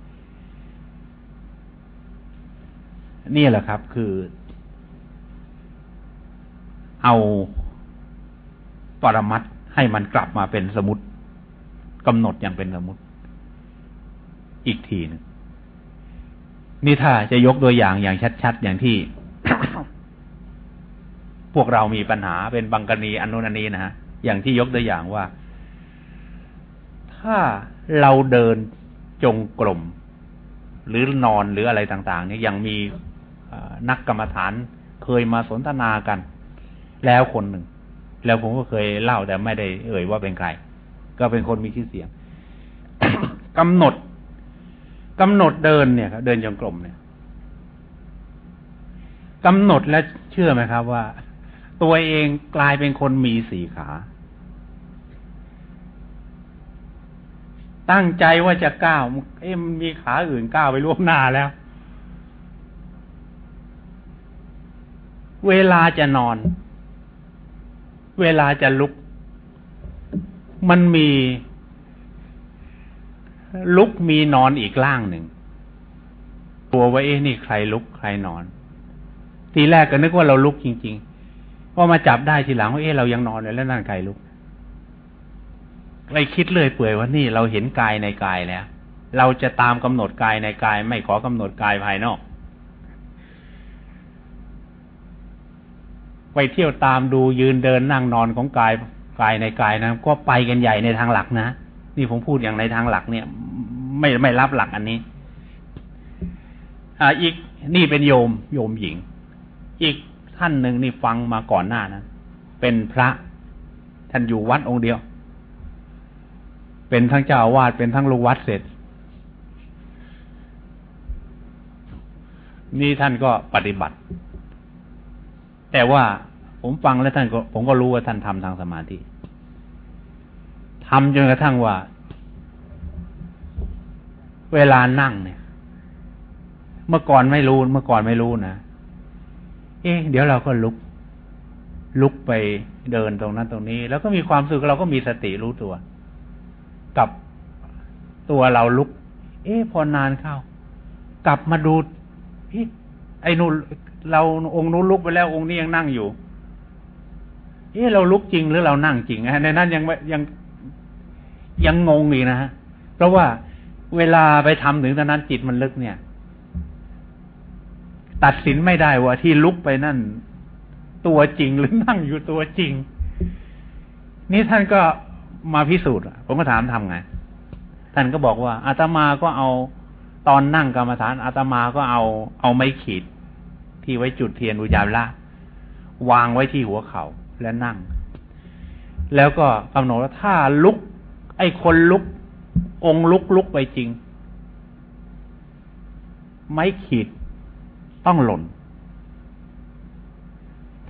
นี่แหละครับ คือ เอาปรมัตให้มันกลับมาเป็นสมุติกำหนดอย่างเป็นสมุติ อีกทีนึงนี่ถ้าจะยกตัวอย่างอย่างชัดๆ อย่างที่ พวกเรามีปัญหาเป็นบังกรณีอนุนันนี้นะฮะอย่างที่ยกตัวอย่างว่า ถ้าเราเดินจงกรมหรือนอนหรืออะไรต่างๆเนี่ยยังมีนักกรรมฐานเคยมาสนทนากัน แล้วคนหนึ่ง แล้วผมก็เคยเล่าแต่ไม่ได้เอ่ยว่าเป็นใคร ก็เป็นคนมีชื่อเสียงกำหนด กำหนดเดินเนี่ยครับเดินจงกรมเนี่ยกำหนดและเชื่อไหมครับว่า ตัวเองกลายเป็นคนมีสี่ขา ตั้งใจว่าจะก้าวเอ๊ะมันมีขาอื่นก้าวไปล่วงหน้าแล้ว เวลาจะนอน เวลาจะลุก มันมี ลุกมีนอนอีกล่างหนึ่งตัวว่าเอ๊ะนี่ใครลุกใครนอน ทีแรกก็นึกว่าเราลุกจริงๆพอมาจับได้ทีหลังว่าเอ๊ะเรายังนอนเลยแล้วนั่นใครลุกไปคิดเลยเปื่อยว่านี่เราเห็นกายในกายแล้วเราจะตามกำหนดกายในกาย ไม่ขอกำหนดกายภายนอก ไปเที่ยวตามดูยืนเดินนั่งนอนของกายกายในกายนะก็ไปกันใหญ่ในทางหลักนะ นี่ผมพูดอย่างในทางหลักเนี่ย ไม่ไม่รับหลักอันนี้ อ่า อีกนี่เป็นโยมโยมหญิง อีกท่านหนึ่งนี่ฟังมาก่อนหน้านะเป็นพระท่านอยู่วัดองค์เดียว เป็นทั้งเจ้าวาดเป็นทั้งลูกวัดเสร็จ นี่ท่านก็ปฏิบัติ แต่ว่าผมฟังแล้วท่านก็ผมก็รู้ว่าท่านทำทางสมาธิ ทำจนกระทั่งว่า เวลานั่งเนี่ย เมื่อก่อนไม่รู้ เมื่อก่อนไม่รู้นะเอ๊ะเดี๋ยวเราก็ลุก ลุกไปเดินตรงนั้นตรงนี้ แล้วก็มีความสึกเราก็มีสติรู้ตัว กับตัวเราลุก เอ๊ะพอนานเข้า กลับมาดูเอ๊ะไอ้นู่นเราองค์นู้นลุกไปแล้วองค์นี้ยังนั่งอยู่เอ๊ะเราลุกจริงหรือเรานั่งจริงในนั้นยังยัง ยังงงอีกนะฮะเพราะว่าเวลาไปทำถึงตอนนั้นจิตมันลึกเนี่ย ตัดสินไม่ได้ว่าที่ลุกไปนั่น ตัวจริงหรือนั่งอยู่ตัวจริง นี่ท่านก็มาพิสูจน์ผมก็ถามทำไง ท่านก็บอกว่าอาตมาก็เอาตอนนั่งกรรมฐานอาตมาก็เอาเอาไม้ขีด ที่ไว้จุดเทียนบูชาละวางไว้ที่หัวเขา่าและนั่ง แล้วก็กำหนดว่าถ้าลุก ไอ้คนลุก องลุกลุกไปจริง ไม่ขีดต้องหล่น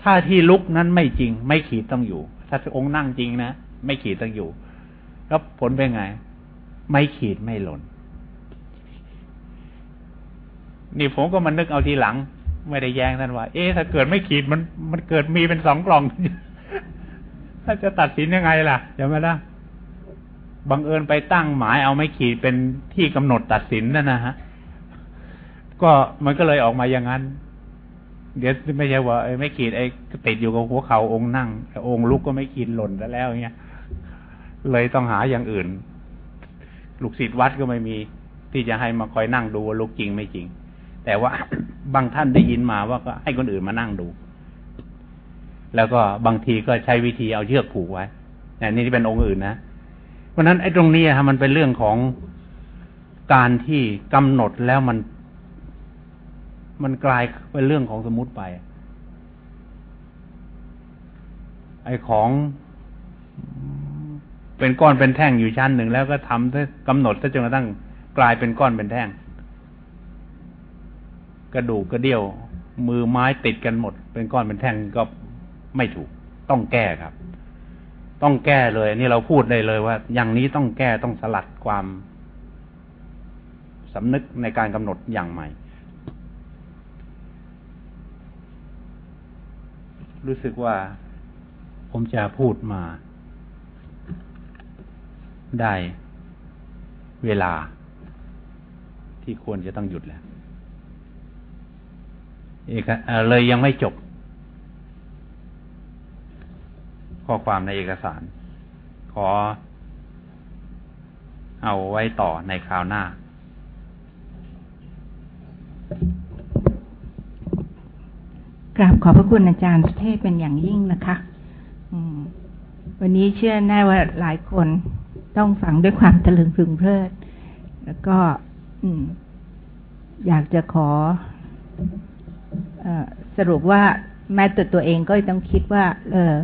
ถ้าที่ลุกนั้นไม่จริง ไม่ขีดต้องอยู่ ถ้าองค์นั่งจริงนะไม่ขีดต้องอยู่ แล้วผลเป็นไง ไม่ขีดไม่หล่น นี่ผมก็มานึกเอาทีหลัง ไม่ได้แย้งท่านว่า เอ๊ะถ้าเกิดไม่ขีดมันมันเกิดมีเป็นสองกล่อง ถ้าจะตัดสินยังไงล่ะจำไหมาล่ะ บังเอิญไปตั้งหมายเอาไม่ขีดเป็นที่กำหนดตัดสินนั่นนะฮะ ก็มันก็เลยออกมาอย่างนั้น เดี๋ยวไม่ใช่ว่าไม่ขีดไอ้ติดอยู่กับหัวเขาองค์นั่งองค์ลุกก็ไม่ขีดหล่นแล้วเงี้ย เลยต้องหาอย่างอื่น ลูกศิษย์วัดก็ไม่มีที่จะให้มาคอยนั่งดูว่าลุกจริงไม่จริง แต่ว่าบางท่านได้ยินมาว่าก็ให้คนอื่นมานั่งดู แล้วก็บางทีก็ใช้วิธีเอาเชือกผูกไว้นี่ที่เป็นองค์อื่นนะ เพราะนั้นไอ้ตรงนี้ฮะมันเป็นเรื่องของการที่กำหนดแล้วมัน มันกลายเป็นเรื่องของสมมติไป ไอ้ของเป็นก้อนเป็นแท่งอยู่ชั้นหนึ่งแล้วก็ทำกำหนดจนกระทั่งกลายเป็นก้อนเป็นแท่ง กระดูกกระเดี่ยว มือไม้ติดกันหมด เป็นก้อนเป็นแท่งก็ไม่ถูก ต้องแก้ครับ ต้องแก้เลย นี่เราพูดได้เลยว่า อย่างนี้ต้องแก้ต้องสลัดความสำนึกในการกำหนดอย่างใหม่ รู้สึกว่า ผมจะพูดมา ได้เวลา ที่ควรจะต้องหยุดแล้วเอกเลยยังไม่จบ ข้อความในเอกสาร ขอ เอาไว้ต่อในคราวหน้า กราบขอบพระคุณอาจารย์เทศเป็นอย่างยิ่งนะคะวันนี้เชื่อแน่ว่าหลายคนต้องฟังด้วยความตะลึงพึงเพลิด แล้วก็อยากจะขออสรุปว่าแม้แต่ตัวเองก็ต้องคิดว่า เออ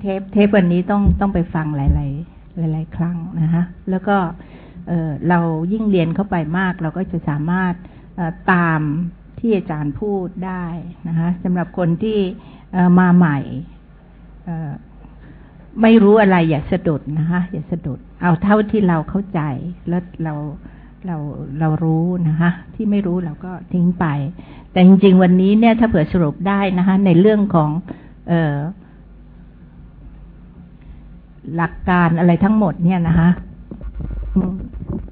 เทปเทปวันนี้ต้องต้องไปฟังหลาย ๆ หลาย ๆ ครั้งนะคะแล้วก็เเรายิ่งเรียนเข้าไปมาก เราก็จะสามารถตามที่อาจารย์พูดได้นะคะสำหรับคนที่มาใหม่ไม่รู้อะไรอย่าสะดุดนะคะอย่าสะดุด เอาเท่าที่เราเข้าใจแล้วเราเราเรารู้นะคะที่ไม่รู้เราก็ทิ้งไป แต่จริง ๆ วันนี้เนี่ยถ้าเผื่อสรุปได้นะคะในเรื่องของ เออ หลักการอะไรทั้งหมดเนี่ยนะคะ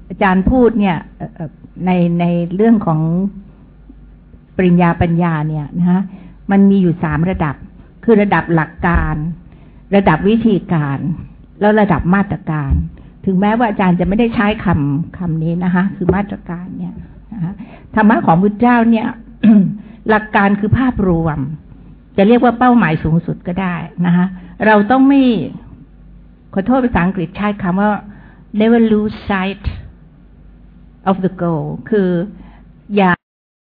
อาจารย์พูดเนี่ยในในเรื่องของปริญญาปัญญาเนี่ยนะคะมันมีอยู่สามระดับ คือระดับหลักการ ระดับวิธีการ แล้วระดับมาตรการ ถึงแม้ว่าอาจารย์จะไม่ได้ใช้คำคำนี้นะคะ คือมาตรการเนี่ยนะคะธรรมะของพุทธเจ้าเนี่ยหลักการคือภาพรวม จะเรียกว่าเป้าหมายสูงสุดก็ได้นะคะเราต้องไม่ อโทษภาษาอังกฤษใช้คำว่า never lose sight of the goal คืออย่า